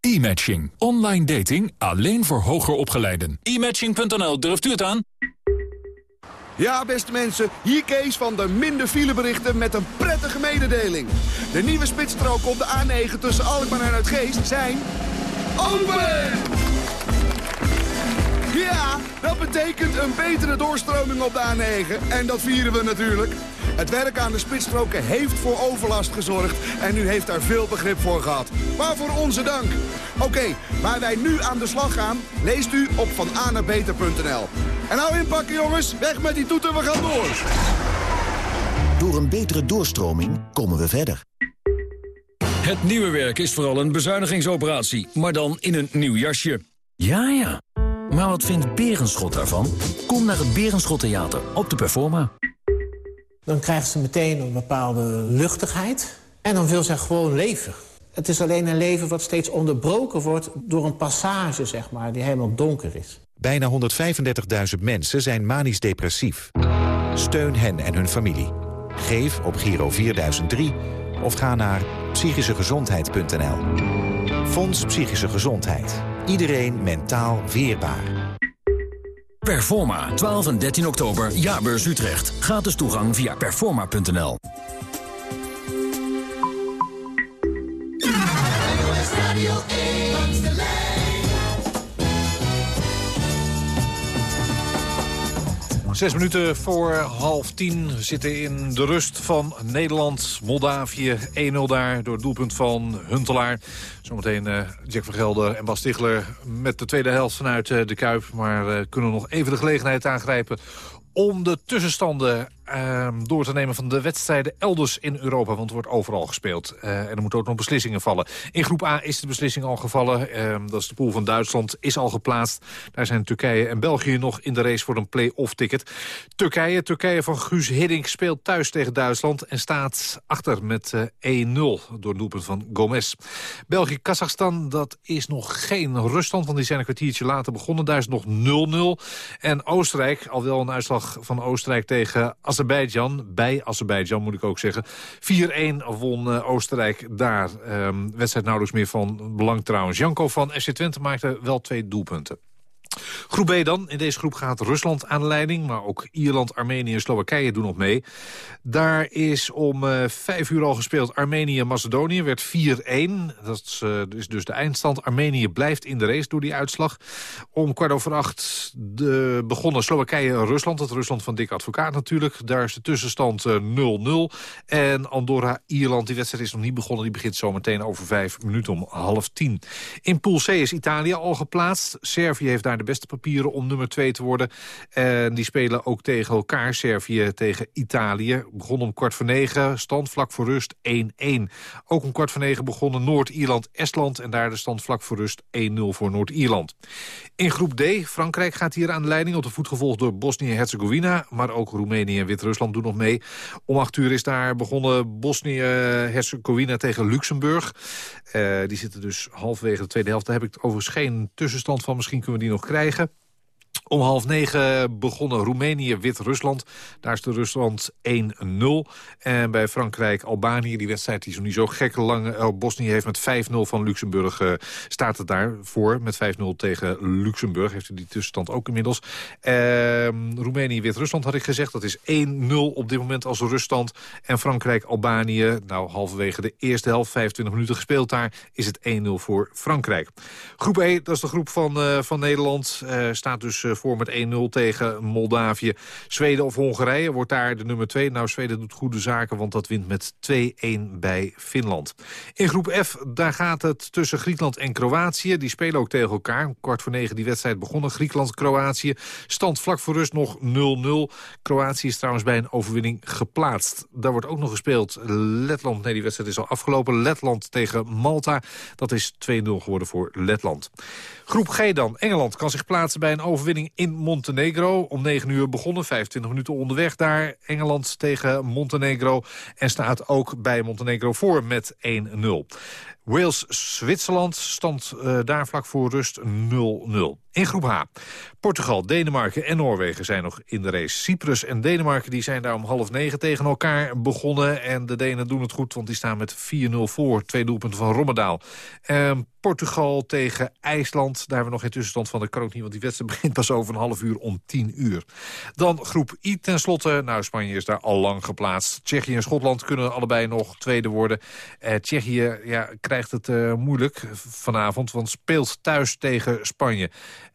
E-matching. Online dating alleen voor hoger opgeleiden. E-matching.nl, durft u het aan? Ja, beste mensen, hier Kees van de minder fileberichten met een prettige mededeling. De nieuwe spitsstroken op de A9 tussen Alkmaar en Uitgeest zijn... open! Ja, dat betekent een betere doorstroming op de A9. En dat vieren we natuurlijk. Het werk aan de spitsstroken heeft voor overlast gezorgd. En u heeft daar veel begrip voor gehad. Waarvoor onze dank. Oké, waar wij nu aan de slag gaan, leest u op vananabeter.nl. En nou inpakken jongens, weg met die toeter, we gaan door. Door een betere doorstroming komen we verder. Het nieuwe werk is vooral een bezuinigingsoperatie, maar dan in een nieuw jasje. Ja, ja. Maar wat vindt Berenschot daarvan? Kom naar het Berenschot Theater op de Performa. Dan krijgt ze meteen een bepaalde luchtigheid. En dan wil ze gewoon leven. Het is alleen een leven wat steeds onderbroken wordt door een passage, zeg maar, die helemaal donker is. Bijna 135.000 mensen zijn manisch depressief. Steun hen en hun familie. Geef op Giro 4003 of ga naar psychischegezondheid.nl. Fonds Psychische Gezondheid. Iedereen mentaal weerbaar. Performa, 12 en 13 oktober, Jaarbeurs Utrecht. Gratis toegang via performa.nl. Zes minuten voor half tien. We zitten in de rust van Nederland. Moldavië 1-0 daar door het doelpunt van Huntelaar. Zometeen uh, Jack van Gelder en Bas Stigler met de tweede helft vanuit uh, de Kuip. Maar uh, kunnen nog even de gelegenheid aangrijpen om de tussenstanden Ehm, door te nemen van de wedstrijden elders in Europa. Want er wordt overal gespeeld. Uh, en er moeten ook nog beslissingen vallen. In groep A is de beslissing al gevallen. Ehm, dat is de pool van Duitsland. Is al geplaatst. Daar zijn Turkije en België nog in de race voor een play-off ticket. Turkije, Turkije van Guus Hiddink speelt thuis tegen Duitsland. En staat achter met uh, eh, 1-0 door het doelpunt van Gomez. België-Kazachstan, dat is nog geen ruststand. Want die zijn een kwartiertje later begonnen. Daar is nog 0-0. En Oostenrijk, al wel een uitslag van Oostenrijk tegen Azerbaijan Azerbeidzjan. Bij Azerbeidzjan moet ik ook zeggen. 4-1 won uh, Oostenrijk daar. Um, wedstrijd nauwelijks meer van belang trouwens. Janko van FC Twente maakte wel twee doelpunten. Groep B dan. In deze groep gaat Rusland aan de leiding. Maar ook Ierland, Armenië en Slowakije doen nog mee. Daar is om uh, vijf uur al gespeeld Armenië-Macedonië. Werd 4-1. Dat is, uh, is, dus de eindstand. Armenië blijft in de race door die uitslag. Om kwart over acht de, begonnen Slowakije-Rusland. Het Rusland van Dick Advocaat natuurlijk. Daar is de tussenstand 0-0. Uh, en Andorra-Ierland. Die wedstrijd is nog niet begonnen. Die begint zometeen over vijf minuten om half tien. In Pool C is Italië al geplaatst. Servië heeft daar de beste papieren om nummer 2 te worden. En die spelen ook tegen elkaar. Servië tegen Italië. Begon om kwart voor negen. Stand vlak voor rust 1-1. Ook om kwart voor negen begonnen Noord-Ierland-Estland. En daar de stand vlak voor rust 1-0 voor Noord-Ierland. In groep D, Frankrijk gaat hier aan de leiding. Op de voet gevolgd door Bosnië-Herzegovina. Maar ook Roemenië en Wit-Rusland doen nog mee. Om acht uur is daar begonnen Bosnië-Herzegovina tegen Luxemburg. Uh, die zitten dus halverwege de tweede helft. Daar heb ik overigens geen tussenstand van. Misschien kunnen we die nog krijgen. Om half negen begonnen Roemenië, Wit-Rusland. Daar is de Rusland 1-0. En bij Frankrijk-Albanië, die wedstrijd die zo niet zo gek lang... Uh, Bosnië heeft met 5-0 van Luxemburg, uh, staat het daar voor. Met 5-0 tegen Luxemburg heeft u die tussenstand ook inmiddels. Uh, Roemenië, Wit-Rusland had ik gezegd. Dat is 1-0 op dit moment als ruststand. En Frankrijk-Albanië, nou halverwege de eerste helft, 25 minuten gespeeld daar... is het 1-0 voor Frankrijk. Groep E, dat is de groep van, uh, van Nederland, staat dus eh, voor met 1-0 tegen Moldavië. Zweden of Hongarije wordt daar de nummer 2. Nou, Zweden doet goede zaken, want dat wint met 2-1 bij Finland. In groep F, daar gaat het tussen Griekenland en Kroatië. Die spelen ook tegen elkaar. Kwart voor negen die wedstrijd begonnen. Griekenland-Kroatië. Stand vlak voor rust nog 0-0. Kroatië is trouwens bij een overwinning geplaatst. Daar wordt ook nog gespeeld Letland. Nee, die wedstrijd is al afgelopen. Letland tegen Malta. Dat is 2-0 geworden voor Letland. Groep G dan. Engeland kan zich plaatsen bij een overwinning in Montenegro. Om 9 uur begonnen, 25 minuten onderweg daar. Engeland tegen Montenegro. En staat ook bij Montenegro voor met 1-0. Wales-Zwitserland stand uh, daar vlak voor rust 0-0. In groep H. Portugal, Denemarken en Noorwegen zijn nog in de race. Cyprus en Denemarken die zijn daar om half negen tegen elkaar begonnen. En de Denen doen het goed, want die staan met 4-0 voor. Twee doelpunten van Rommedaal. En Portugal tegen IJsland. Daar hebben we nog geen tussenstand van. Dat kan ook niet, want die wedstrijd begint pas over een half uur om 10 uur. Dan groep I tenslotte. Nou, Spanje is daar al lang geplaatst. Tsjechië en Schotland kunnen allebei nog tweede worden. Eh, Tsjechië ja, krijgt het uh, moeilijk vanavond, want speelt thuis tegen Spanje.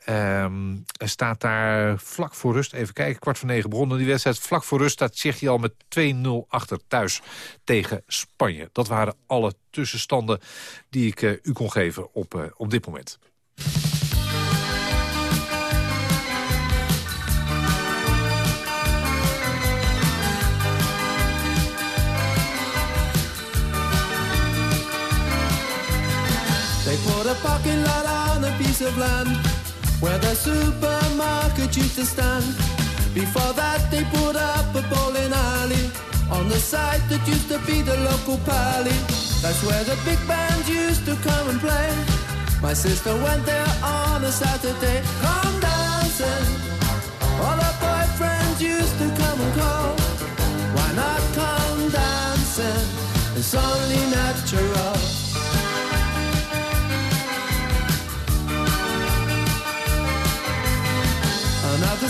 Um, er staat daar vlak voor rust, even kijken, kwart voor negen begonnen die wedstrijd. Vlak voor rust staat Tsjechië al met 2-0 achter thuis tegen Spanje. Dat waren alle tussenstanden die ik uh, u kon geven op, uh, op dit moment. They put a parking lot on a piece of land where the supermarket used to stand. Before that, they put up a bowling alley on the site that used to be the local pally. That's where the big bands used to come and play. My sister went there on a Saturday, come dancing. All her boyfriends used to come and call. Why not come dancing? It's only natural.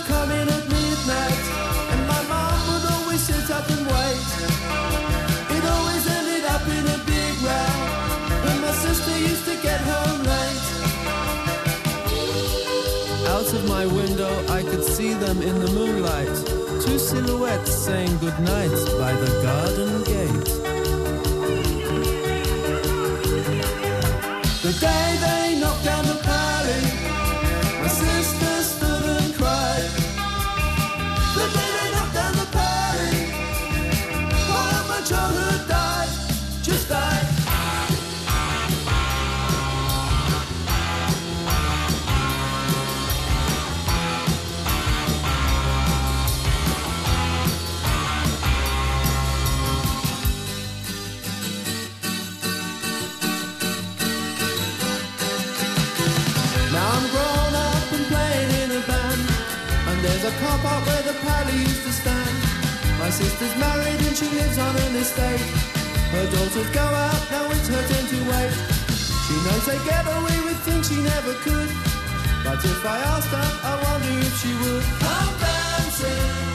Come in at midnight, and my mom would always sit up and wait. It always ended up in a big when my sister used to get home late. Out of my window, I could see them in the moonlight. Two silhouettes saying goodnight by the garden gate. Lives on an estate. Her daughters go out, now it's her turn to wait. She knows they get away with things she never could. But if I asked her, I wonder if she would. Come dancing,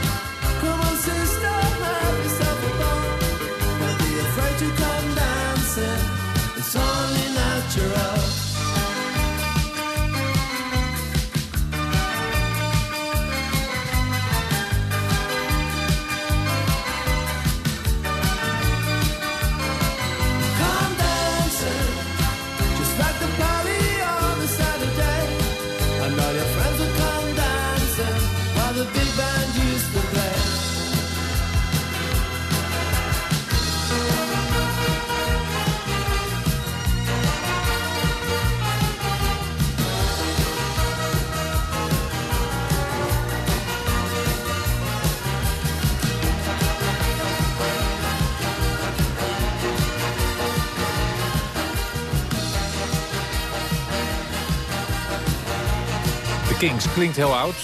klinkt heel oud.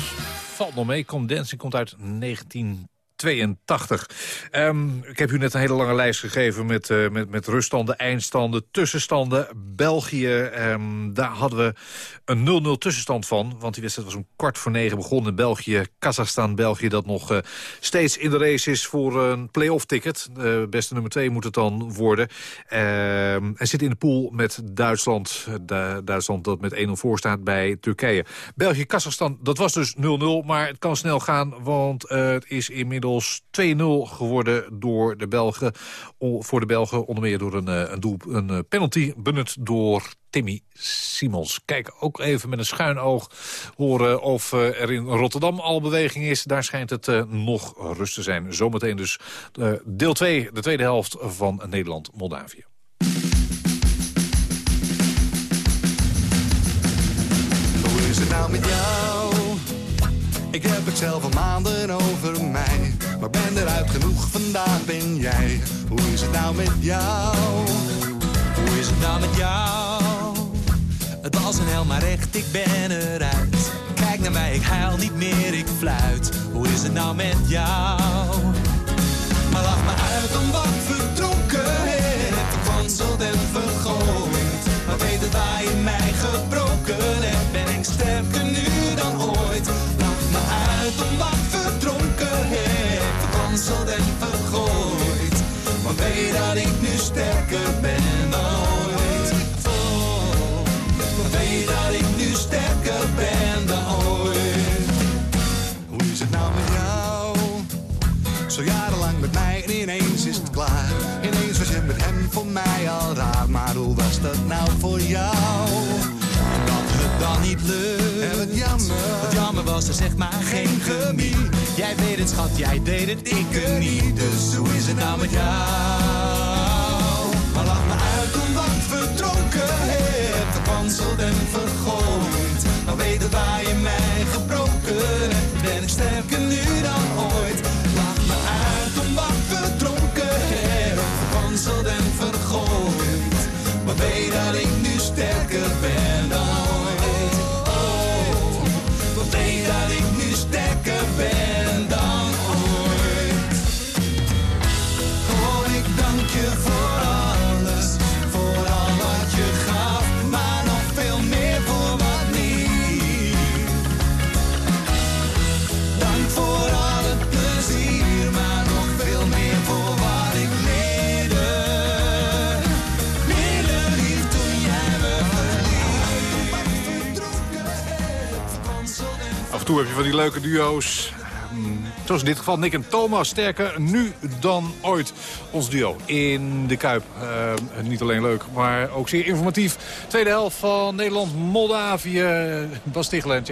Valt nog mee. Dancing komt uit 1982. Ehm, ik heb u net een hele lange lijst gegeven met, eh, met, met ruststanden, eindstanden, tussenstanden. België, ehm, daar hadden we een 0-0 tussenstand van. Want die wedstrijd was om kwart voor negen begonnen. België, Kazachstan, België dat nog eh, steeds in de race is voor een play-off ticket. Uh, beste nummer twee moet het dan worden. Ehm, en zit in de pool met Duitsland. Du- Duitsland dat met 1-0 voor staat bij Turkije. België, Kazachstan, dat was dus 0-0. Maar het kan snel gaan, want eh, het is inmiddels 2-0 geworden door de Belgen. Voor de Belgen onder meer door een, eh, een, doel, een eh, penalty benut door Timmy Simons. Kijk ook even met een schuin oog horen of eh, er in Rotterdam al beweging is. Daar schijnt het eh, nog rust te zijn. Zometeen dus eh, deel 2, de tweede helft van Nederland-Moldavië. Hoe is het nou met jou? Ik heb het zelf al maanden over mij. Maar ben eruit genoeg, vandaag ben jij. Hoe is het nou met jou? Hoe is het nou met jou? Het was een hel, maar echt, ik ben eruit. Kijk naar mij, ik huil niet meer, ik fluit. Hoe is het nou met jou? Maar lach me uit om wat verdronken hebt. Verkwanseld en Zo jarenlang met mij en ineens is het klaar. Ineens was je met hem voor mij al raar. Maar hoe was dat nou voor jou? Dat het dan niet lukt. En wat jammer. Wat jammer was, er zeg maar geen chemie. Jij weet het, schat, jij deed het, ik het niet. Dus hoe is het nou met jou? Maar lach me uit om wat verdronken hebt. Verkwanseld en vergooid. Maar weet het waar heb je van die leuke duo's. Hmm, zoals in dit geval Nick en Thomas. Sterker nu dan ooit ons duo in de Kuip. Uh, niet alleen leuk, maar ook zeer informatief. Tweede helft van Nederland-Moldavië. Bas Tichelen,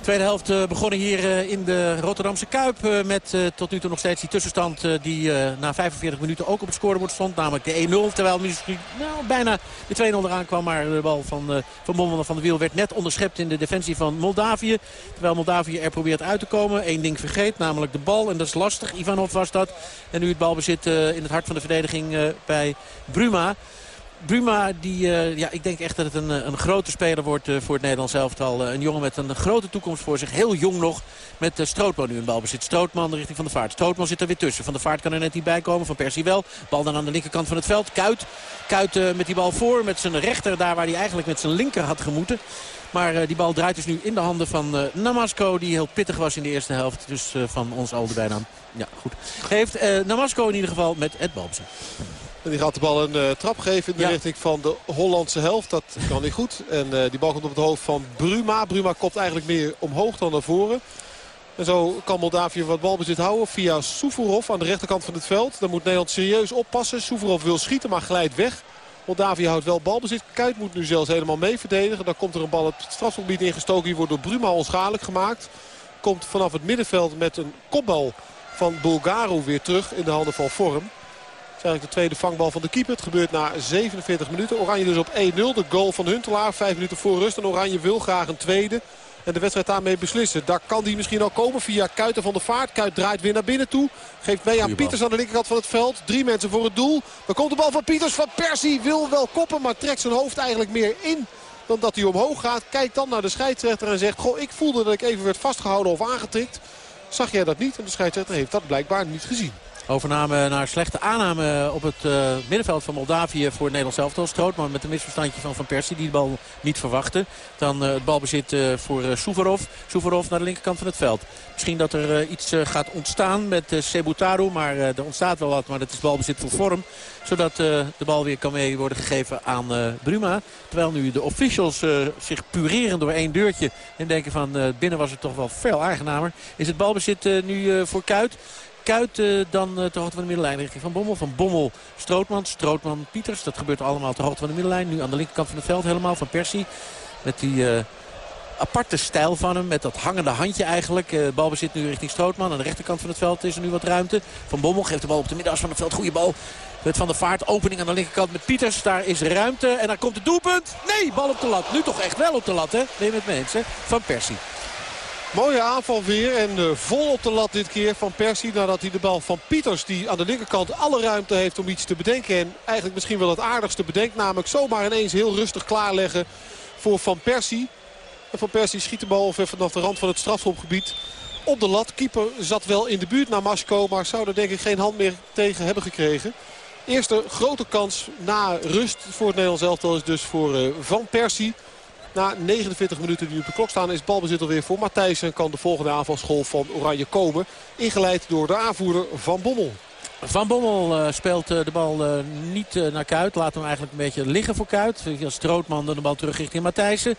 Tweede helft uh, begonnen hier uh, in de Rotterdamse Kuip. Uh, met tot nu toe nog steeds die tussenstand die na 45 minuten ook op het scorebord stond. Namelijk de 1-0. Terwijl misschien nou, bijna de 2-0 eraan kwam. Maar de bal van, van Bommel van de Wiel werd net onderschept in de defensie van Moldavië. Terwijl Moldavië er probeert uit te komen. Eén ding vergeet, namelijk de bal. En dat is lastig. Ivanov was dat. En nu het balbezit in het hart van de verdediging bij Bruma. Bruma, die, uh, ja, ik denk echt dat het een, een grote speler wordt uh, voor het Nederlands elftal. Een jongen met een grote toekomst voor zich. Heel jong nog. Met Strootman nu een balbezit. Strootman richting van de Vaart. Strootman zit er weer tussen. Van de Vaart kan er net niet bij komen. Van Persie wel. Bal dan aan de linkerkant van het veld. Kuit. Kuit met die bal voor. Met zijn rechter daar waar hij eigenlijk met zijn linker had gemoeten. Maar die bal draait dus nu in de handen van Namasco. Die heel pittig was in de eerste helft. Dus van ons al de bijnaam. Ja, goed. Heeft Namasco in ieder geval met het balbezit. En die gaat de bal een uh, trap geven in de richting van de Hollandse helft. Dat kan niet goed. En uh, die bal komt op het hoofd van Bruma. Bruma kopt eigenlijk meer omhoog dan naar voren. En zo kan Moldavië wat balbezit houden via Suvorov aan de rechterkant van het veld. Dan moet Nederland serieus oppassen. Suvorov wil schieten, maar glijdt weg. Moldavië houdt wel balbezit. Kuit moet nu zelfs helemaal mee verdedigen. Dan komt er een bal het strafgebied ingestoken. Die wordt door Bruma onschadelijk gemaakt. Komt vanaf het middenveld met een kopbal van Bulgaro weer terug in de handen van Vorm is eigenlijk de tweede vangbal van de keeper. Het gebeurt na 47 minuten. Oranje dus op 1-0. De goal van Huntelaar. Vijf minuten voor rust. En Oranje wil graag een tweede. En de wedstrijd daarmee beslissen. Daar kan die misschien al komen via Kuiten van de Vaart. Kuit draait weer naar binnen toe. Geeft mee aan Pieters aan de linkerkant van het veld. Drie mensen voor het doel. Dan komt de bal van Pieters. Van Persie wil wel koppen. Maar trekt zijn hoofd eigenlijk meer in dan dat hij omhoog gaat. Kijkt dan naar de scheidsrechter en zegt... Goh, ik voelde dat ik even werd vastgehouden of aangetikt. Zag jij dat niet? En de scheidsrechter heeft dat blijkbaar niet gezien. Overname naar slechte aanname op het uh, middenveld van Moldavië voor het Nederlands elftal. Strootman met een misverstandje van Van Persie die de bal niet verwachtte. Dan uh, het balbezit uh, voor uh. Suvorov naar de linkerkant van het veld. Misschien dat er iets gaat ontstaan met Sebutaru. Maar er ontstaat wel wat, maar dat is balbezit voor vorm. Zodat de bal weer kan mee worden gegeven aan Bruma. Terwijl nu de officials zich pureren door één deurtje. En denken van binnen was het toch wel veel aangenamer. Is het balbezit nu voor Kuit. Kuit dan uh, ter hoogte van de middenlijn richting Van Bommel. Van Bommel Strootman, Strootman Pieters. Dat gebeurt allemaal ter hoogte van de middenlijn. Nu aan de linkerkant van het veld helemaal van Persie. Met die uh, aparte stijl van hem. Met dat hangende handje eigenlijk. Uh, balbezit nu richting Strootman. Aan de rechterkant van het veld is er nu wat ruimte. Van Bommel geeft de bal op de middenas van het veld. Goede bal. Met Van de Vaart opening aan de linkerkant met Pieters. Daar is ruimte. En daar komt het doelpunt. Nee, bal op de lat. Nu toch echt wel op de lat, hè? Neem het mensen. Van Persie. Mooie aanval weer en uh, vol op de lat dit keer van Persie. Nadat hij de bal van Pieters die aan de linkerkant alle ruimte heeft om iets te bedenken. En eigenlijk misschien wel het aardigste bedenkt. Namelijk zomaar ineens heel rustig klaarleggen voor Van Persie. En Van Persie schiet de bal vanaf de rand van het strafschopgebied op de lat. Keeper zat wel in de buurt naar Masco. Maar zou er denk ik geen hand meer tegen hebben gekregen. Eerste grote kans na rust voor het Nederlands elftal is dus voor uh, Van Persie. Na 49 minuten die op de klok staan is balbezit alweer voor Matthijs. En kan de volgende aanvalschool van Oranje komen. Ingeleid door de aanvoerder Van Bommel. Van Bommel uh, speelt uh, de bal uh, niet naar Kuit. Laat hem eigenlijk een beetje liggen voor Kuit. Als Strootman de bal terug richting Matthijssen.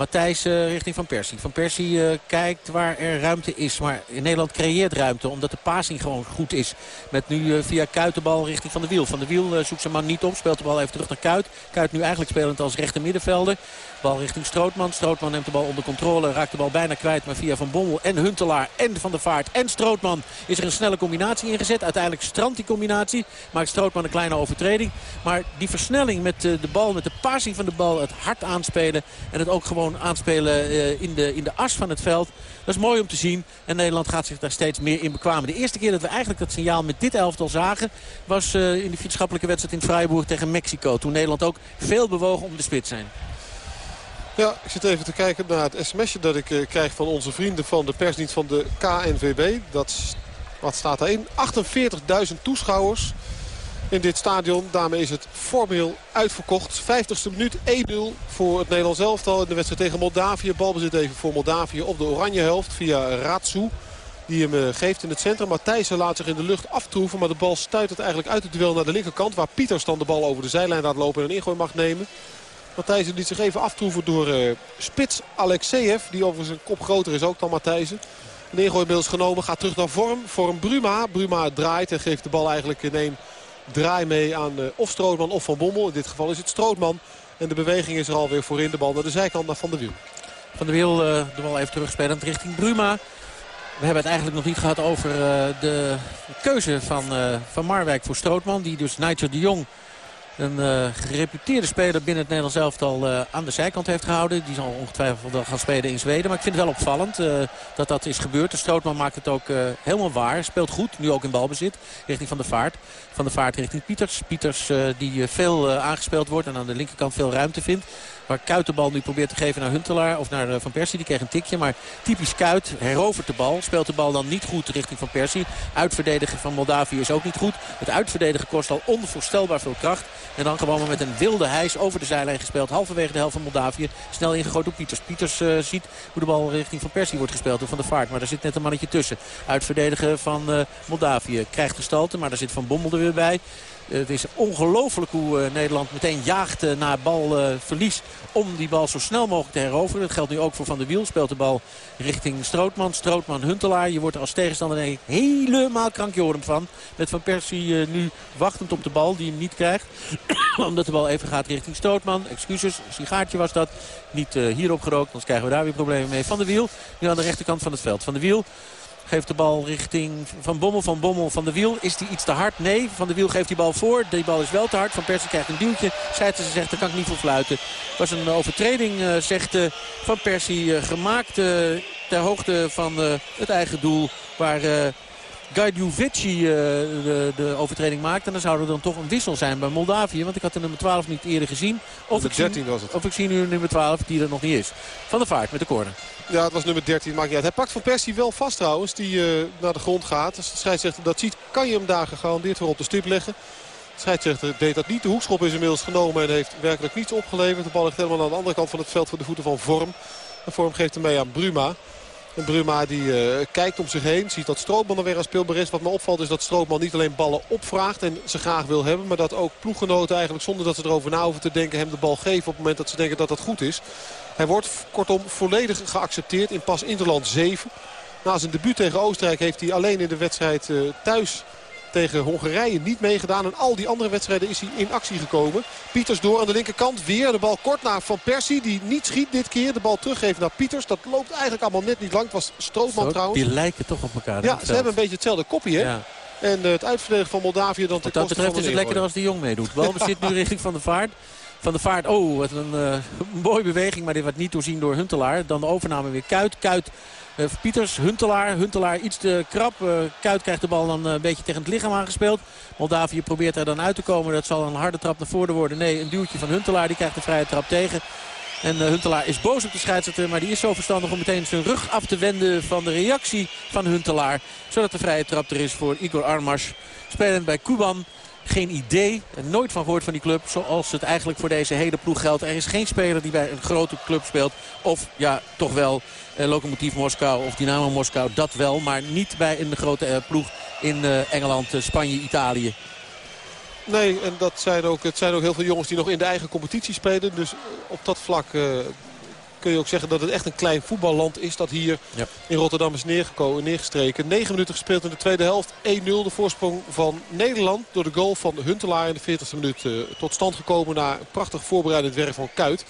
Matthijs richting Van Persie. Van Persie kijkt waar er ruimte is. Maar in Nederland creëert ruimte omdat de passing gewoon goed is. Met nu via Kuit de bal richting Van de Wiel. Van de Wiel zoekt zijn man niet op. Speelt de bal even terug naar Kuit. Kuit nu eigenlijk spelend als rechter middenvelder. Bal richting Strootman. Strootman neemt de bal onder controle. Raakt de bal bijna kwijt. Maar via Van Bommel en Huntelaar en Van der Vaart en Strootman is er een snelle combinatie ingezet. Uiteindelijk strandt die combinatie. Maakt Strootman een kleine overtreding. Maar die versnelling met de bal, met de passing van de bal. Het hard aanspelen. En het ook gewoon aanspelen in de, in de as van het veld. Dat is mooi om te zien. En Nederland gaat zich daar steeds meer in bekwamen. De eerste keer dat we eigenlijk dat signaal met dit elftal zagen... was in de vriendschappelijke wedstrijd in Freiburg tegen Mexico. Toen Nederland ook veel bewogen om de spits zijn. Ja, ik zit even te kijken naar het sms'je dat ik uh, krijg van onze vrienden van de pers, niet van de KNVB. Dat, wat staat daarin? 48.000 toeschouwers in dit stadion. Daarmee is het formeel uitverkocht. 50ste minuut 1-0 voor het Nederlands elftal in de wedstrijd tegen Moldavië. Balbezit even voor Moldavië op de oranje helft via Ratsu. Die hem uh, geeft in het centrum. Matthijssen laat zich in de lucht aftroeven. Maar de bal stuit het eigenlijk uit het duel naar de linkerkant. Waar Pieters dan de bal over de zijlijn laat lopen en een ingooi mag nemen. Matthijsen liet zich even aftroeven door uh, Spits Alexeyev. Die overigens een kop groter is ook dan Matthijsen. Een ingooi inmiddels genomen. Gaat terug naar Vorm. Vorm Bruma. Bruma draait en geeft de bal eigenlijk in één draai mee aan uh, of Strootman of Van Bommel. In dit geval is het Strootman. En de beweging is er alweer voorin. De bal naar de zijkant naar Van der Wiel. Van der Wiel de bal even terugspelend richting Bruma. We hebben het eigenlijk nog niet gehad over uh, de keuze van, van Marwijk voor Strootman. Die dus Nigel de Jong, een uh, gereputeerde speler binnen het Nederlands elftal, aan de zijkant heeft gehouden. Die zal ongetwijfeld wel gaan spelen in Zweden. Maar ik vind het wel opvallend dat dat is gebeurd. De Strootman maakt het ook helemaal waar. Speelt goed, nu ook in balbezit, richting Van de Vaart. Van de Vaart richting Pieters. Pieters die veel aangespeeld wordt en aan de linkerkant veel ruimte vindt. Waar Kuit de bal nu probeert te geven naar Huntelaar of naar Van Persie. Die kreeg een tikje. Maar typisch Kuit herovert de bal. Speelt de bal dan niet goed richting Van Persie. Uitverdedigen van Moldavië is ook niet goed. Het uitverdedigen kost al onvoorstelbaar veel kracht. En dan gewoon met een wilde hijs over de zijlijn gespeeld. Halverwege de helft van Moldavië. Snel ingegooid door Pieters. Pieters uh, ziet hoe de bal richting Van Persie wordt gespeeld door Van de Vaart. Maar daar zit net een mannetje tussen. Uitverdedigen van uh, Moldavië. Krijgt gestalte, maar daar zit Van Bommel er weer bij. Het is ongelooflijk hoe Nederland meteen jaagt naar balverlies om die bal zo snel mogelijk te heroveren. Dat geldt nu ook voor Van der Wiel. Speelt de bal richting Strootman. Strootman Huntelaar. Je wordt er als tegenstander denk helemaal krankjorum van. Met Van Persie nu wachtend op de bal die hem niet krijgt. Omdat de bal even gaat richting Strootman. Excuses, sigaartje was dat. Niet hierop gerookt, anders krijgen we daar weer problemen mee. Van der Wiel, nu aan de rechterkant van het veld. Van der Wiel Geeft de bal richting Van Bommel. Van Bommel van de Wiel. Is die iets te hard? Nee. Van de Wiel geeft die bal voor. Die bal is wel te hard. Van Persie krijgt een duwtje. ze zegt, daar kan ik niet voor fluiten. Was een overtreding, uh, zegt uh, Van Persie. Uh, gemaakt ter hoogte van het eigen doel. Waar... Gajdjovici de, de overtreding maakt. En dan zou er dan toch een wissel zijn bij Moldavië. Want ik had de nummer 12 niet eerder gezien. Of, ik 13 zie, was het. of ik zie nu nummer 12 die er nog niet is. Van de Vaart met de corner. Ja, het was nummer 13, maakt niet uit. Hij pakt Van Persie wel vast trouwens, die uh, naar de grond gaat. Als de scheidsrechter dat ziet, kan je hem daar gegarandeerd weer op de stip leggen. De scheidsrechter deed dat niet. De hoekschop is inmiddels genomen en heeft werkelijk niets opgeleverd. De bal ligt helemaal aan de andere kant van het veld voor de voeten van Vorm. En Vorm geeft hem mee aan Bruma. En Bruma die uh, kijkt om zich heen. Ziet dat Strootman er weer aan speelbaar is. Wat me opvalt is dat Strootman niet alleen ballen opvraagt en ze graag wil hebben. Maar dat ook ploeggenoten eigenlijk zonder dat ze erover na hoeven te denken hem de bal geven. Op het moment dat ze denken dat dat goed is. Hij wordt kortom volledig geaccepteerd in pas Interland 7. Na zijn debuut tegen Oostenrijk heeft hij alleen in de wedstrijd uh, thuis tegen Hongarije niet meegedaan. En al die andere wedstrijden is hij in actie gekomen. Pieters door aan de linkerkant. Weer de bal kort naar Van Persie. Die niet schiet dit keer. De bal teruggeeft naar Pieters. Dat loopt eigenlijk allemaal net niet lang. Het was Strootman Zo, trouwens. Die lijken toch op elkaar. Ja, ze hebben een beetje hetzelfde kopje. Hè? Ja. En uh, het uitverdedigen van Moldavië dan Wat dat betreft is het lekkerder als de Jong meedoet. Bal zit nu richting Van de Vaart. Van de Vaart, oh, wat een uh, mooie beweging. Maar dit wordt niet doorzien door Huntelaar. Dan de overname weer Kuit. Kuit Pieters, Huntelaar. Huntelaar iets te krap. Uh, Kuit krijgt de bal dan een beetje tegen het lichaam aangespeeld. Moldavië probeert er dan uit te komen. Dat zal een harde trap naar voren worden. Nee, een duwtje van Huntelaar. Die krijgt de vrije trap tegen. En Huntelaar is boos op de scheidsrechter. Maar die is zo verstandig om meteen zijn rug af te wenden van de reactie van Huntelaar. Zodat de vrije trap er is voor Igor Armas. Spelend bij Kuban. Geen idee, nooit van gehoord van die club. Zoals het eigenlijk voor deze hele ploeg geldt. Er is geen speler die bij een grote club speelt. Of ja, toch wel eh, Lokomotief Moskou of Dynamo Moskou. Dat wel, maar niet bij een grote eh, ploeg in eh, Engeland, Spanje, Italië. Nee, en dat zijn ook, het zijn ook heel veel jongens die nog in de eigen competitie spelen. Dus op dat vlak uh, kun je ook zeggen dat het echt een klein voetballand is. Dat hier ja. in Rotterdam is neergekomen, neergestreken. 9 minuten gespeeld in de tweede helft. 1-0 de voorsprong van Nederland. Door de goal van Huntelaar in de 40e minuut uh, tot stand gekomen. Na een prachtig voorbereidend werk van Kuit.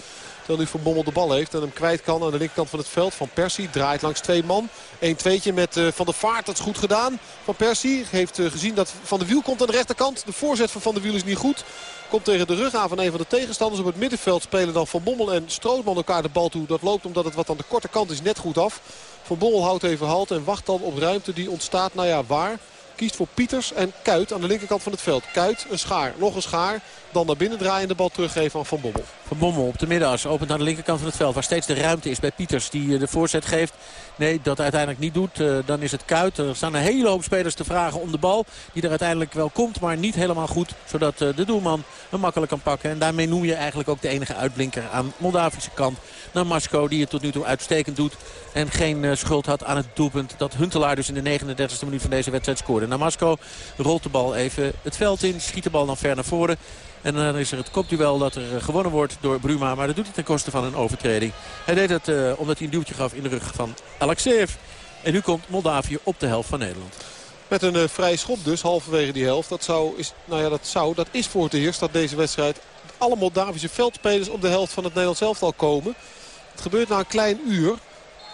Terwijl nu Van Bommel de bal heeft en hem kwijt kan aan de linkerkant van het veld. Van Persie draait langs twee man. 1-2'tje met uh, Van der Vaart, dat is goed gedaan. Van Persie heeft uh, gezien dat Van der Wiel komt aan de rechterkant. De voorzet van Van der Wiel is niet goed. Komt tegen de rug aan van een van de tegenstanders. Op het middenveld spelen dan Van Bommel en Strootman elkaar de bal toe. Dat loopt omdat het wat aan de korte kant is net goed af. Van Bommel houdt even halt en wacht dan op ruimte die ontstaat. Nou ja, waar? Kiest voor Pieters en Kuit aan de linkerkant van het veld. Kuit, een schaar, nog een schaar. Dan naar binnen draaien en de bal teruggeven aan Van Bommel. Van Bommel op de middenas. Opent aan de linkerkant van het veld. Waar steeds de ruimte is bij Pieters die de voorzet geeft. Nee, dat uiteindelijk niet doet. Uh, dan is het Kuit. Er staan een hele hoop spelers te vragen om de bal. Die er uiteindelijk wel komt, maar niet helemaal goed. Zodat uh, de doelman hem makkelijk kan pakken. En daarmee noem je eigenlijk ook de enige uitblinker aan Moldavische kant. Naar Masco, die het tot nu toe uitstekend doet. En geen schuld had aan het doelpunt dat Huntelaar dus in de 39e minuut van deze wedstrijd scoorde. Namasco. Rolt de bal even het veld in. Schiet de bal dan ver naar voren. En dan is er het kopduel dat er gewonnen wordt door Bruma. Maar dat doet hij ten koste van een overtreding. Hij deed het omdat hij een duwtje gaf in de rug van Alexeev. En nu komt Moldavië op de helft van Nederland. Met een uh, vrij schop dus, halverwege die helft. Dat zou, is, nou ja, dat zou, dat is voor het eerst dat deze wedstrijd... alle Moldavische veldspelers op de helft van het Nederlands elftal komen. Het gebeurt na een klein uur.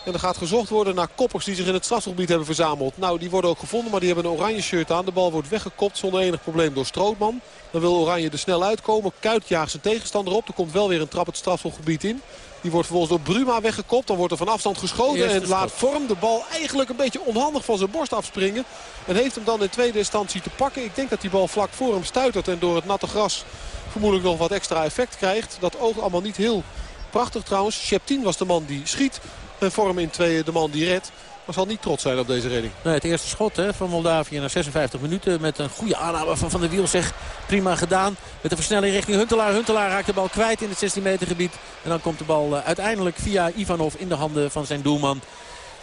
En er gaat gezocht worden naar koppers die zich in het strafgebied hebben verzameld. Nou, die worden ook gevonden, maar die hebben een oranje shirt aan. De bal wordt weggekopt zonder enig probleem door Strootman. Dan wil Oranje er snel uitkomen. Kuit jaagt zijn tegenstander op. Er komt wel weer een trap het strafgebied in. Die wordt vervolgens door Bruma weggekopt. Dan wordt er van afstand geschoten. En laat Vorm de bal eigenlijk een beetje onhandig van zijn borst afspringen. En heeft hem dan in tweede instantie te pakken. Ik denk dat die bal vlak voor hem stuitert. En door het natte gras vermoedelijk nog wat extra effect krijgt. Dat oog allemaal niet heel prachtig trouwens. Sheptien was de man die schiet. Vorm in tweede de man die redt. Maar zal niet trots zijn op deze redding. Nee, het eerste schot hè, van Moldavië na 56 minuten. Met een goede aanname van Van der Wiel. Zeg, prima gedaan. Met de versnelling richting Huntelaar. Huntelaar raakt de bal kwijt in het 16 meter gebied. En dan komt de bal eh, uiteindelijk via Ivanov in de handen van zijn doelman.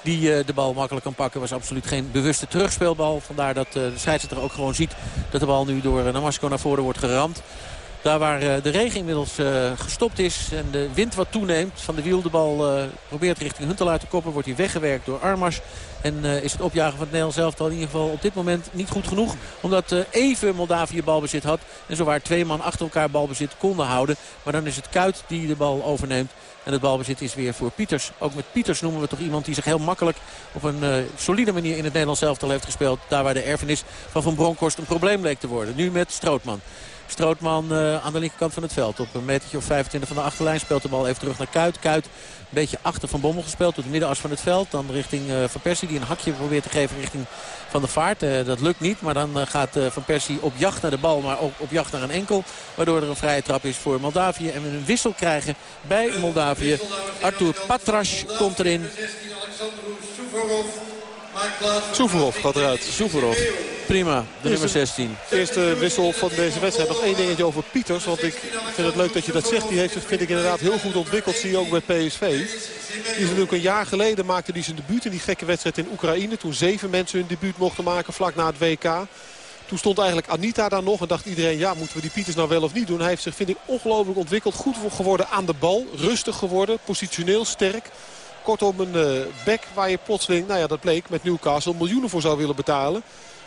Die eh, de bal makkelijk kan pakken. Was absoluut geen bewuste terugspeelbal. Vandaar dat eh, de scheidsrechter ook gewoon ziet dat de bal nu door Namasco naar voren wordt geramd. Daar waar de regen inmiddels gestopt is en de wind wat toeneemt van de wiel. De bal probeert richting Huntelaar te koppen. Wordt hij weggewerkt door Armas. En is het opjagen van het Nederlands elftal in ieder geval op dit moment niet goed genoeg. Omdat even Moldavië balbezit had. En zowaar twee man achter elkaar balbezit konden houden. Maar dan is het Kuit die de bal overneemt. En het balbezit is weer voor Pieters. Ook met Pieters noemen we toch iemand die zich heel makkelijk op een solide manier in het Nederlands elftal heeft gespeeld. Daar waar de erfenis van Van Bronckhorst een probleem leek te worden. Nu met Strootman. Strootman uh, aan de linkerkant van het veld. Op een metertje of 25 van de achterlijn speelt de bal even terug naar Kuit. Kuit een beetje achter Van Bommel gespeeld. Op de middenas van het veld. Dan richting uh, Van Persie die een hakje probeert te geven richting Van de Vaart. Uh, dat lukt niet. Maar dan gaat Van Persie op jacht naar de bal. Maar ook op jacht naar een enkel. Waardoor er een vrije trap is voor Moldavië. En we een wissel krijgen bij Moldavië. Artur Patras komt erin. Soeverhof gaat eruit. Prima, de nummer 16. Eerste wissel van deze wedstrijd. Nog één dingetje over Pieters. Want ik vind het leuk dat je dat zegt. Die heeft zich vind ik inderdaad heel goed ontwikkeld. Zie je ook bij PSV. Die is natuurlijk een jaar geleden maakte hij zijn debuut in die gekke wedstrijd in Oekraïne. Toen zeven mensen hun debuut mochten maken vlak na het WK. Toen stond eigenlijk Anita daar nog en dacht iedereen... ja, moeten we die Pieters nou wel of niet doen? Hij heeft zich, vind ik, ongelooflijk ontwikkeld. Goed geworden aan de bal. Rustig geworden. Positioneel sterk. Kortom een uh, back waar je plotseling, nou ja dat bleek, met Newcastle miljoenen voor zou willen betalen.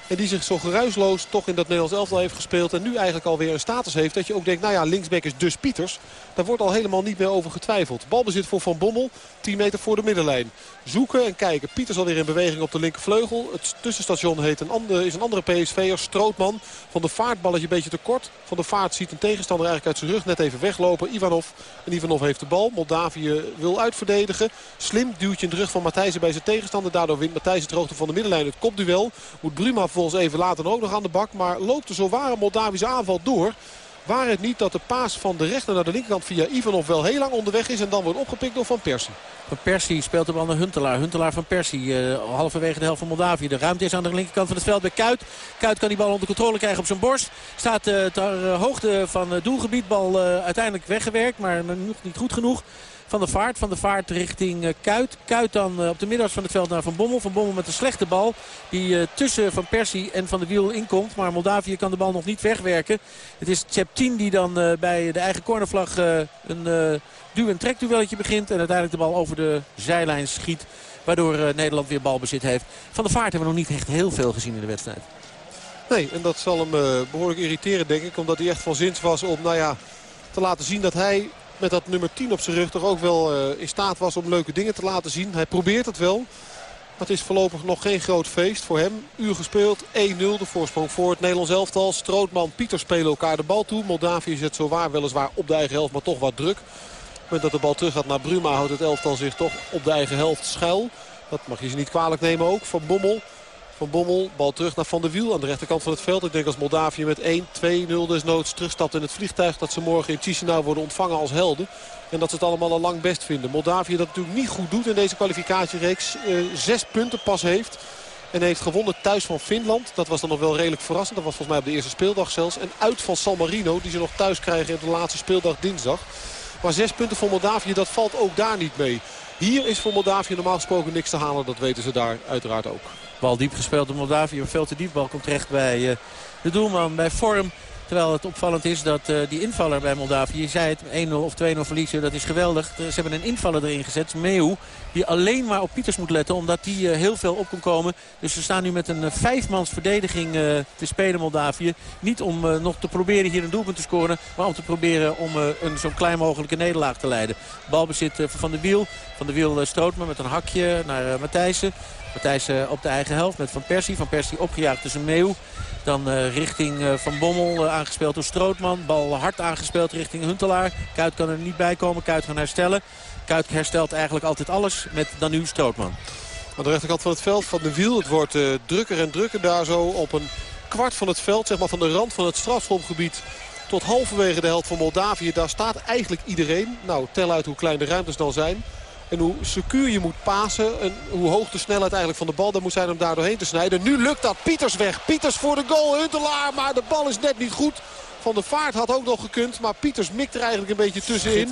En die zich zo geruisloos toch in dat Nederlands elftal heeft gespeeld. En nu eigenlijk alweer een status heeft dat je ook denkt... nou ja, linksback is dus Pieters. Daar wordt al helemaal niet meer over getwijfeld. Balbezit voor Van Bommel. 10 meter voor de middenlijn. Zoeken en kijken. Pieters alweer in beweging op de linkervleugel. Het tussenstation heet een andere, is een andere PSV'er. Strootman. Van de vaartballetje een beetje te kort. Van de vaart ziet een tegenstander eigenlijk uit zijn rug net even weglopen. Ivanov. En Ivanov heeft de bal. Moldavië wil uitverdedigen. Slim duwtje in de rug van Matthijsen bij zijn tegenstander. Daardoor wint Matthijsen het hoogte van de middenlijn. Het kopduel. Moet Bruma volgens even later ook nog aan de bak. Maar loopt er zo Moldavische aanval door. Waar het niet dat de paas van de rechter naar de linkerkant via Ivanov wel heel lang onderweg is. En dan wordt opgepikt door Van Persie. Van Persie speelt de bal naar Huntelaar. Huntelaar van Persie, uh, halverwege de helft van Moldavië. De ruimte is aan de linkerkant van het veld bij Kuit. Kuit kan die bal onder controle krijgen op zijn borst. Staat uh, ter hoogte van het doelgebied. Bal uh, uiteindelijk weggewerkt, maar nog niet goed genoeg. Van de Vaart. Van de Vaart richting uh, Kuit. Kuit dan uh, op de middag van het veld naar Van Bommel. Van Bommel met een slechte bal. Die uh, tussen Van Persie en Van de Wiel inkomt. Maar Moldavië kan de bal nog niet wegwerken. Het is Cheptin die dan bij de eigen cornervlag een duw- en trekduelletje begint. En uiteindelijk de bal over de zijlijn schiet. Waardoor Nederland weer balbezit heeft. Van de Vaart hebben we nog niet echt heel veel gezien in de wedstrijd. Nee, en dat zal hem behoorlijk irriteren denk ik. Omdat hij echt van zins was om nou ja, te laten zien dat hij met dat nummer 10 op zijn rug toch ook wel uh, in staat was om leuke dingen te laten zien. Hij probeert het wel. Maar het is voorlopig nog geen groot feest voor hem. Uur gespeeld, 1-0 de voorsprong voor het Nederlands elftal. Strootman, Pieter spelen elkaar de bal toe. Moldavië zet zo waar weliswaar op de eigen helft, maar toch wat druk. Op het moment dat de bal terug gaat naar Bruma houdt het elftal zich toch op de eigen helft schuil. Dat mag je ze niet kwalijk nemen ook. Van Bommel van Bommel, bal terug naar Van der Wiel aan de rechterkant van het veld. Ik denk als Moldavië met 1-2-0 desnoods terugstapt in het vliegtuig... dat ze morgen in Chisinau worden ontvangen als helden. En dat ze het allemaal al lang best vinden. Moldavië dat natuurlijk niet goed doet in deze kwalificatiereeks. Uh, zes punten pas heeft. En heeft gewonnen thuis van Finland. Dat was dan nog wel redelijk verrassend. Dat was volgens mij op de eerste speeldag zelfs. En uit van San Marino, die ze nog thuis krijgen op de laatste speeldag dinsdag. Maar zes punten voor Moldavië, dat valt ook daar niet mee. Hier is voor Moldavië normaal gesproken niks te halen. Dat weten ze daar uiteraard ook. Bal diep gespeeld door Moldavië. Veel te diep. Bal komt terecht bij uh, de doelman. Bij Vorm. Terwijl het opvallend is dat uh, die invaller bij Moldavië, je zei het, 1-0 of 2-0 verliezen, dat is geweldig. Ze hebben een invaller erin gezet, Meeuw, die alleen maar op Pieters moet letten, omdat die heel veel op kon komen. Dus ze staan nu met een uh, vijfmans verdediging te spelen Moldavië. Niet om nog te proberen hier een doelpunt te scoren, maar om te proberen om een zo klein mogelijke nederlaag te leiden. Balbezit van de Wiel. Van de Wiel Strootman met een hakje naar Matthijssen. Matthijssen op de eigen helft met Van Persie. Van Persie opgejaagd tussen Meeuw. Dan uh, richting uh, Van Bommel, aangespeeld door Strootman. Bal hard aangespeeld richting Huntelaar. Kuit kan er niet bij komen, Kuit gaan herstellen. Kuit herstelt eigenlijk altijd alles met dan nu Strootman. Aan de rechterkant van het veld van de wiel. Het wordt drukker en drukker daar zo op een kwart van het veld. Zeg maar van de rand van het strafschopgebied tot halverwege de helft van Moldavië. Daar staat eigenlijk iedereen. Nou, tel uit hoe klein de ruimtes dan zijn. En hoe secuur je moet pasen. En hoe hoog de snelheid eigenlijk van de bal dan moet zijn om daar doorheen te snijden. Nu lukt dat. Pieters weg. Pieters voor de goal. Huntelaar. Maar de bal is net niet goed. Van de Vaart had ook nog gekund. Maar Pieters mikt er eigenlijk een beetje tussenin.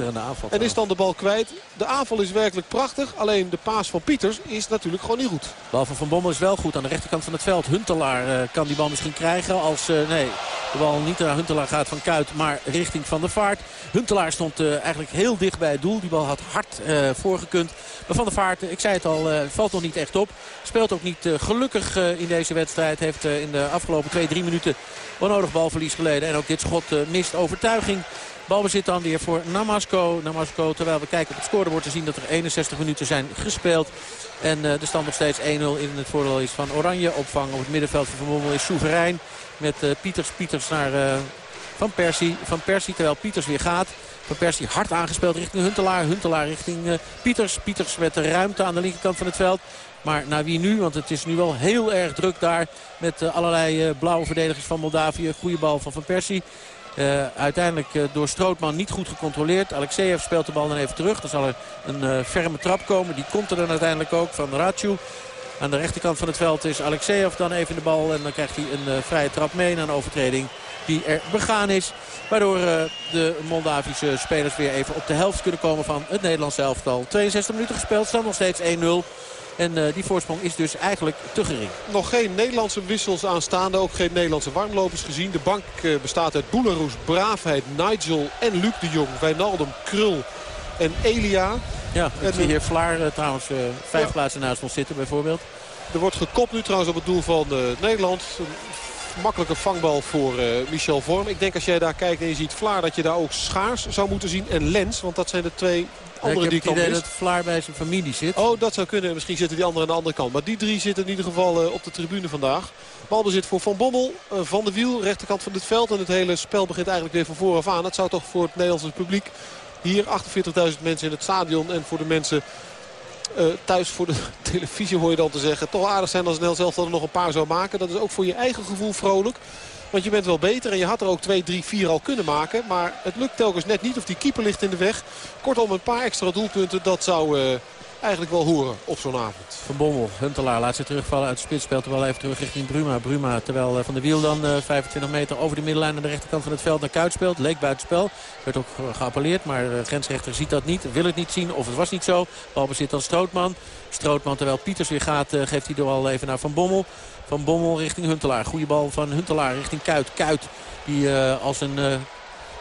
En is dan de bal kwijt. De aanval is werkelijk prachtig. Alleen de paas van Pieters is natuurlijk gewoon niet goed. De bal van Van Bommel is wel goed aan de rechterkant van het veld. Huntelaar uh, kan die bal misschien krijgen als... Uh, nee, de bal niet naar Huntelaar gaat van Kuit, maar richting Van de Vaart. Huntelaar stond uh, eigenlijk heel dicht bij het doel. Die bal had hard voorgekund. Maar Van der Vaart, ik zei het al, valt nog niet echt op. Speelt ook niet gelukkig in deze wedstrijd. Heeft in de afgelopen 2-3 minuten onnodig balverlies geleden. En ook dit schot uh, mist overtuiging. Balbezit dan weer voor Namasco. Namasco, terwijl we kijken op het scorebord te zien dat er 61 minuten zijn gespeeld. En uh, de stand nog steeds 1-0 in het voordeel is van Oranje. Opvang op het middenveld van Van is soeverein. Met uh, Pieters, Pieters naar Van Persie. Van Persie terwijl Pieters weer gaat. Van Persie hard aangespeeld richting Huntelaar. Huntelaar richting Pieters. Pieters met de ruimte aan de linkerkant van het veld. Maar naar wie nu? Want het is nu wel heel erg druk daar. Met uh, allerlei uh, blauwe verdedigers van Moldavië. Goede bal van Van Persie. Uh, uiteindelijk door Strootman niet goed gecontroleerd. Alexeyev speelt de bal dan even terug. Dan zal er een ferme trap komen. Die komt er dan uiteindelijk ook van Rachu. Aan de rechterkant van het veld is Alexeyev dan even de bal. En dan krijgt hij een vrije trap mee na een overtreding die er begaan is. Waardoor de Moldavische spelers weer even op de helft kunnen komen van het Nederlands elftal. 62 minuten gespeeld, staan nog steeds 1-0. En uh, die voorsprong is dus eigenlijk te gering. Nog geen Nederlandse wissels aanstaande. Ook geen Nederlandse warmlopers gezien. De bank uh, bestaat uit Boeleroes, Braafheid, Nigel en Luc de Jong. Wijnaldum, Krul en Elia. Ja, ik en, zie hier Vlaar trouwens vijf ja. plaatsen naast ons zitten bijvoorbeeld. Er wordt gekopt nu trouwens op het doel van Nederland. Een makkelijke vangbal voor Michel Vorm. Ik denk als jij daar kijkt en je ziet Vlaar dat je daar ook Schaars zou moeten zien. En Lens, want dat zijn de twee andere ik heb het idee dat Vlaar bij zijn familie zit. Oh, dat zou kunnen. Misschien zitten die anderen aan de andere kant. Maar die drie zitten in ieder geval uh, op de tribune vandaag. Balbezit voor Van Bommel, uh, Van de Wiel, rechterkant van het veld. En het hele spel begint eigenlijk weer van vooraf aan. Dat zou toch voor het Nederlandse publiek hier 48.000 mensen in het stadion. En voor de mensen uh, thuis voor de televisie hoor je dan te zeggen. Toch aardig zijn als Nel zelf dat er nog een paar zou maken. Dat is ook voor je eigen gevoel vrolijk. Want je bent wel beter en je had er ook 2, 3, 4 al kunnen maken. Maar het lukt telkens net niet of die keeper ligt in de weg. Kortom een paar extra doelpunten, dat zou... Uh, eigenlijk wel horen op zo'n avond. Van Bommel, Huntelaar laat zich terugvallen uit de spits. Speelt er wel even terug richting Bruma. Bruma terwijl uh, Van de Wiel dan uh, 25 meter over de middenlijn aan de rechterkant van het veld naar Kuit speelt. Leek buitenspel. Werd ook geappelleerd, maar de grensrechter ziet dat niet. Wil het niet zien of het was niet zo. Balbezit dan Strootman. Strootman terwijl Pieters weer gaat geeft hij door al even naar Van Bommel. Van Bommel richting Huntelaar. Goede bal van Huntelaar richting Kuit. Kuit die uh, als een uh,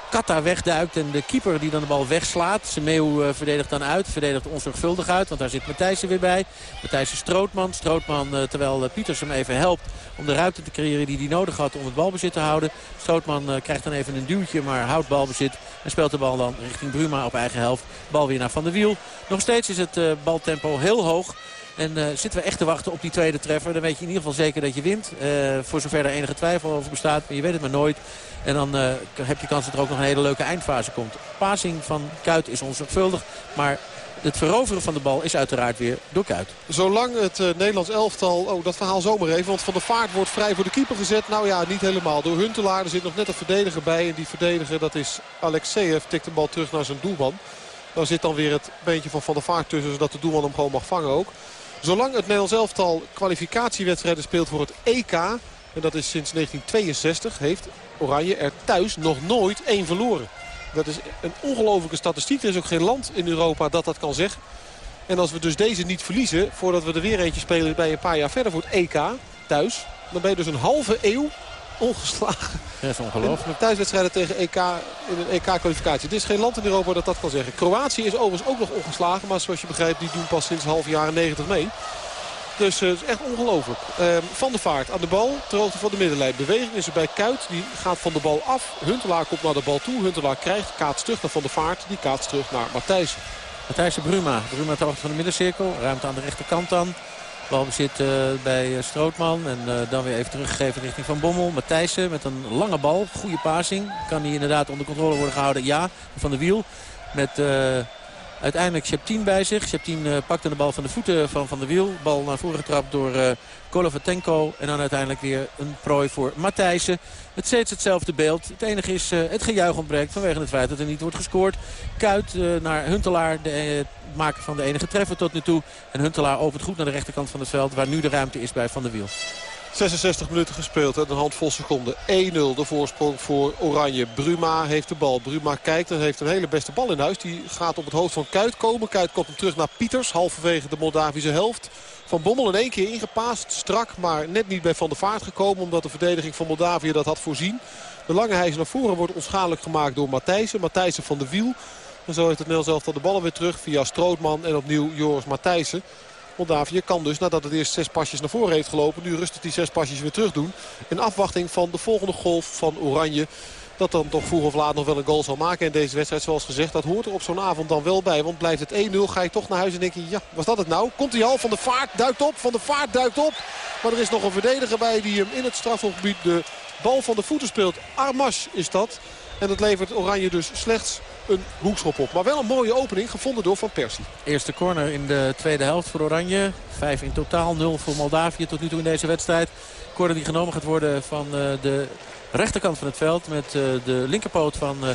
Kata wegduikt. En de keeper die dan de bal wegslaat. Semeeuw uh, verdedigt dan uit. Verdedigt onzorgvuldig uit. Want daar zit Matthijssen weer bij. Matthijssen Strootman. Strootman terwijl Pieters hem even helpt om de ruimte te creëren die hij nodig had om het balbezit te houden. Strootman krijgt dan even een duwtje. Maar houdt balbezit. En speelt de bal dan richting Bruma op eigen helft. Bal weer naar Van der Wiel. Nog steeds is het baltempo heel hoog. En uh, zitten we echt te wachten op die tweede treffer. Dan weet je in ieder geval zeker dat je wint. Uh, voor zover er enige twijfel over bestaat. Maar je weet het maar nooit. En dan uh, heb je kans dat er ook nog een hele leuke eindfase komt. Passing van Kuit is onzorgvuldig. Maar het veroveren van de bal is uiteraard weer door Kuit. Zolang het uh, Nederlands elftal... Oh, dat verhaal zomaar even. Want Van de Vaart wordt vrij voor de keeper gezet. Nou ja, niet helemaal. Door Huntelaar. Er zit nog net een verdediger bij. En die verdediger, dat is Alexeyev. Tikt de bal terug naar zijn doelman. Daar zit dan weer het beentje van Van der Vaart tussen. Zodat de doelman hem gewoon mag vangen ook. Zolang het Nederlands elftal kwalificatiewedstrijden speelt voor het EK... en dat is sinds 1962, heeft Oranje er thuis nog nooit één verloren. Dat is een ongelofelijke statistiek. Er is ook geen land in Europa dat dat kan zeggen. En als we dus deze niet verliezen, voordat we er weer eentje spelen bij een paar jaar verder voor het EK thuis. Dan ben je dus een halve eeuw ongeslagen. Dat is ongelooflijk. Thuiswedstrijden tegen EK in een EK-kwalificatie. Er is geen land in Europa dat dat kan zeggen. Kroatië is overigens ook nog ongeslagen. Maar zoals je begrijpt, die doen pas sinds half jaren 90 mee. Dus uh, het is echt ongelooflijk. Uh, van de Vaart aan de bal, ter hoogte van de middenlijn. Beweging is er bij Kuit, die gaat van de bal af. Huntelaar komt naar de bal toe. Huntelaar krijgt, kaats terug naar Van de Vaart. Die kaats terug naar Matthijs. Matthijs Bruma. Bruma ter hoogte van de middencirkel. Ruimte aan de rechterkant dan. Balbezit uh, bij Strootman. En uh, dan weer even teruggegeven richting Van Bommel. Matthijssen met een lange bal. Goede passing. Kan hij inderdaad onder controle worden gehouden? Ja. Van de wiel. Met uh, uiteindelijk Sheptien bij zich. Sheptien pakte de bal van de voeten van Van de Wiel. Bal naar voren getrapt door Kolovatenko. En dan uiteindelijk weer een prooi voor Matthijssen. Het steeds hetzelfde beeld. Het enige is het gejuich ontbreekt vanwege het feit dat er niet wordt gescoord. Kuit naar Huntelaar. De maken van de enige treffer tot nu toe. En Huntelaar opent goed naar de rechterkant van het veld. Waar nu de ruimte is bij Van der Wiel. 66 minuten gespeeld en een handvol seconden. 1-0 de voorsprong voor Oranje. Bruma heeft de bal. Bruma kijkt en heeft een hele beste bal in huis. Die gaat op het hoofd van Kuit komen. Kuit komt hem terug naar Pieters. Halverwege de Moldavische helft. Van Bommel in één keer ingepaast. Strak, maar net niet bij Van der Vaart gekomen. Omdat de verdediging van Moldavië dat had voorzien. De lange hijs naar voren wordt onschadelijk gemaakt door Matthijssen. Matthijssen van de Wiel. En zo heeft het Nederlands elftal de ballen weer terug via Strootman en opnieuw Joris Matthijssen. Moldavië kan dus nadat het eerst zes pasjes naar voren heeft gelopen... nu rustig die zes pasjes weer terug doen. In afwachting van de volgende golf van Oranje. Dat dan toch vroeg of laat nog wel een goal zal maken in deze wedstrijd. Zoals gezegd, dat hoort er op zo'n avond dan wel bij. Want blijft het 1-0, ga je toch naar huis en denk je... ja, was dat het nou? Komt die hal van de vaart, duikt op, van de vaart duikt op. Maar er is nog een verdediger bij die hem in het strafhofgebied de bal van de voeten speelt. Armas is dat. En dat levert Oranje dus slechts een hoekschop op. Maar wel een mooie opening gevonden door Van Persie. Eerste corner in de tweede helft voor Oranje. Vijf in totaal, nul voor Moldavië tot nu toe in deze wedstrijd. Corner die genomen gaat worden van uh, de rechterkant van het veld. Met uh, de linkerpoot van... Uh,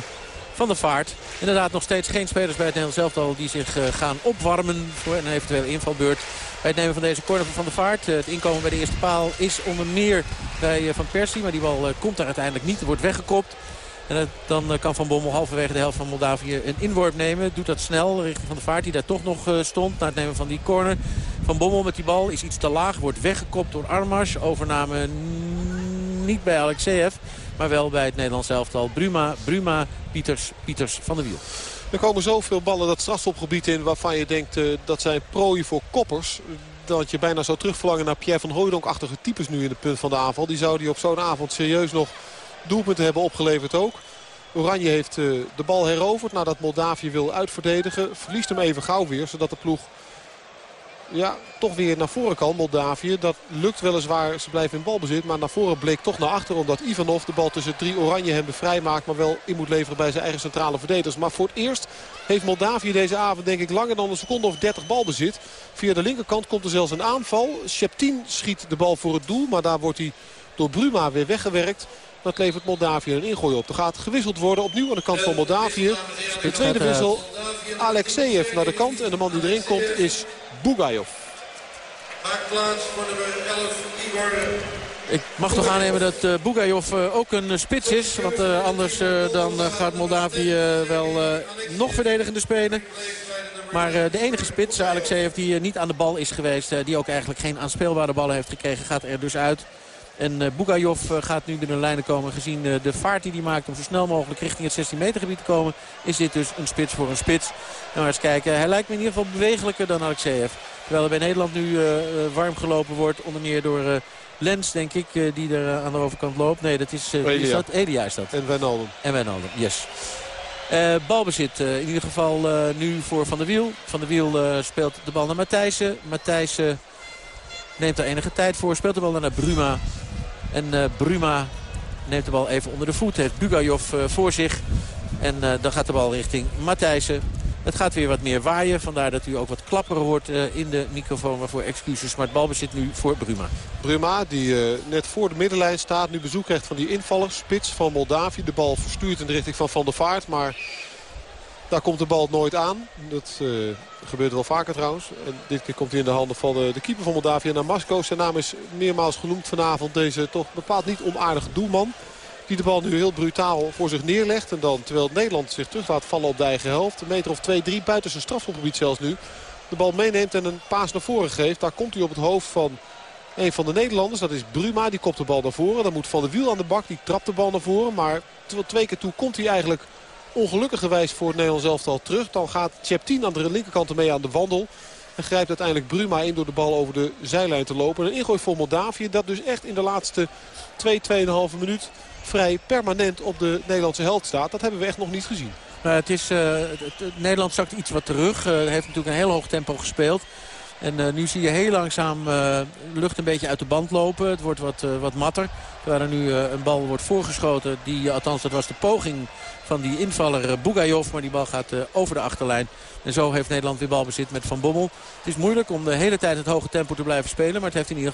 van de vaart. Inderdaad nog steeds geen spelers bij het Nederlands elftal die zich gaan opwarmen voor een eventuele invalbeurt. Bij het nemen van deze corner van de vaart. Het inkomen bij de eerste paal is onder meer bij Van Persie. Maar die bal komt daar uiteindelijk niet. Wordt weggekopt. En dan kan Van Bommel halverwege de helft van Moldavië een inworp nemen. Doet dat snel richting Van de Vaart die daar toch nog stond. Na het nemen van die corner. Van Bommel met die bal is iets te laag. Wordt weggekopt door Armas. Overname niet bij Alexeyev. Maar wel bij het Nederlands elftal. Bruma, Bruma, Pieters, Pieters van de Wiel. Er komen zoveel ballen dat strafschopgebied in waarvan je denkt uh, dat zijn prooien voor koppers. Dat je bijna zou terugverlangen naar Pierre van Hooydonk-achtige types nu in de punt van de aanval. Die zou die op zo'n avond serieus nog doelpunten hebben opgeleverd ook. Oranje heeft uh, de bal heroverd nadat Moldavië wil uitverdedigen. Verliest hem even gauw weer zodat de ploeg ja, toch weer naar voren kan, Moldavië. Dat lukt weliswaar, ze blijven in balbezit. Maar naar voren bleek toch naar achter. Omdat Ivanov de bal tussen drie oranje hem vrij maakt. Maar wel in moet leveren bij zijn eigen centrale verdedigers. Maar voor het eerst heeft Moldavië deze avond denk ik langer dan een seconde of 30 balbezit. Via de linkerkant komt er zelfs een aanval. Sheptin schiet de bal voor het doel. Maar daar wordt hij door Bruma weer weggewerkt. Dat levert Moldavië een ingooi op. Er gaat gewisseld worden opnieuw aan de kant van Moldavië. De tweede wissel Alexeyev naar de kant. En de man die erin komt is Bugajov. Maak plaats voor nummer 11, Igor. Ik mag toch aannemen dat uh, Bugajov uh, ook een uh, spits is. Want anders dan gaat Moldavië wel nog verdedigende spelen. Maar de enige spits, Alexeyev, die niet aan de bal is geweest... die ook eigenlijk geen aanspeelbare ballen heeft gekregen, gaat er dus uit. En uh, Bugajov uh, gaat nu binnen de lijnen komen. Gezien uh, de vaart die hij maakt om zo snel mogelijk richting het 16 meter gebied te komen. Is dit dus een spits voor een spits. Nou, eens kijken. Hij lijkt me in ieder geval bewegelijker dan Alexeyev. Terwijl er bij Nederland nu warm gelopen wordt. Onder meer door Lens, denk ik, die er aan de overkant loopt. Nee, dat is, Elia. is dat? Elia is dat. En Wijnaldum. En Wijnaldum, yes. balbezit in ieder geval nu voor Van der Wiel. Van der Wiel speelt de bal naar Matthijssen. Matthijssen neemt er enige tijd voor. Speelt de bal naar Bruma. En uh, Bruma neemt de bal even onder de voet. Heeft Bugajov uh, voor zich. En uh, dan gaat de bal richting Matthijssen. Het gaat weer wat meer waaien. Vandaar dat u ook wat klapperen hoort in de microfoon. Waarvoor excuses. Maar het balbezit nu voor Bruma. Bruma die net voor de middenlijn staat. Nu bezoek krijgt van die invaller. Spits van Moldavië. De bal verstuurt in de richting van Van der Vaart. Maar daar komt de bal nooit aan. Dat uh, gebeurt wel vaker trouwens. En dit keer komt hij in de handen van de, de keeper van Moldavië. Namasco. Zijn naam is meermaals genoemd vanavond. Deze toch bepaald niet onaardige doelman. Die de bal nu heel brutaal voor zich neerlegt. En dan terwijl Nederland zich terug laat vallen op de eigen helft. Een meter of 2-3 buiten zijn strafschopgebied zelfs nu. de bal meeneemt en een paas naar voren geeft. Daar komt hij op het hoofd van een van de Nederlanders. Dat is Bruma, die kopt de bal naar voren. Dan moet Van der Wiel aan de bak, die trapt de bal naar voren. Maar twee keer toe komt hij eigenlijk ongelukkigerwijs voor het Nederlands elftal terug. Dan gaat Cheptien aan de linkerkant ermee aan de wandel. En grijpt uiteindelijk Bruma in door de bal over de zijlijn te lopen. Een ingooi voor Moldavië dat dus echt in de laatste 2, 2,5 minuut vrij permanent op de Nederlandse helft staat. Dat hebben we echt nog niet gezien. Uh, het is, het, Nederland zakt iets wat terug. Uh, heeft natuurlijk een heel hoog tempo gespeeld. En nu zie je heel langzaam lucht een beetje uit de band lopen. Het wordt wat, wat matter. Terwijl er nu een bal wordt voorgeschoten. Die, althans, dat was de poging van die invaller Bugajov. Maar die bal gaat over de achterlijn. En zo heeft Nederland weer balbezit met Van Bommel. Het is moeilijk om de hele tijd het hoge tempo te blijven spelen. Maar het heeft in ieder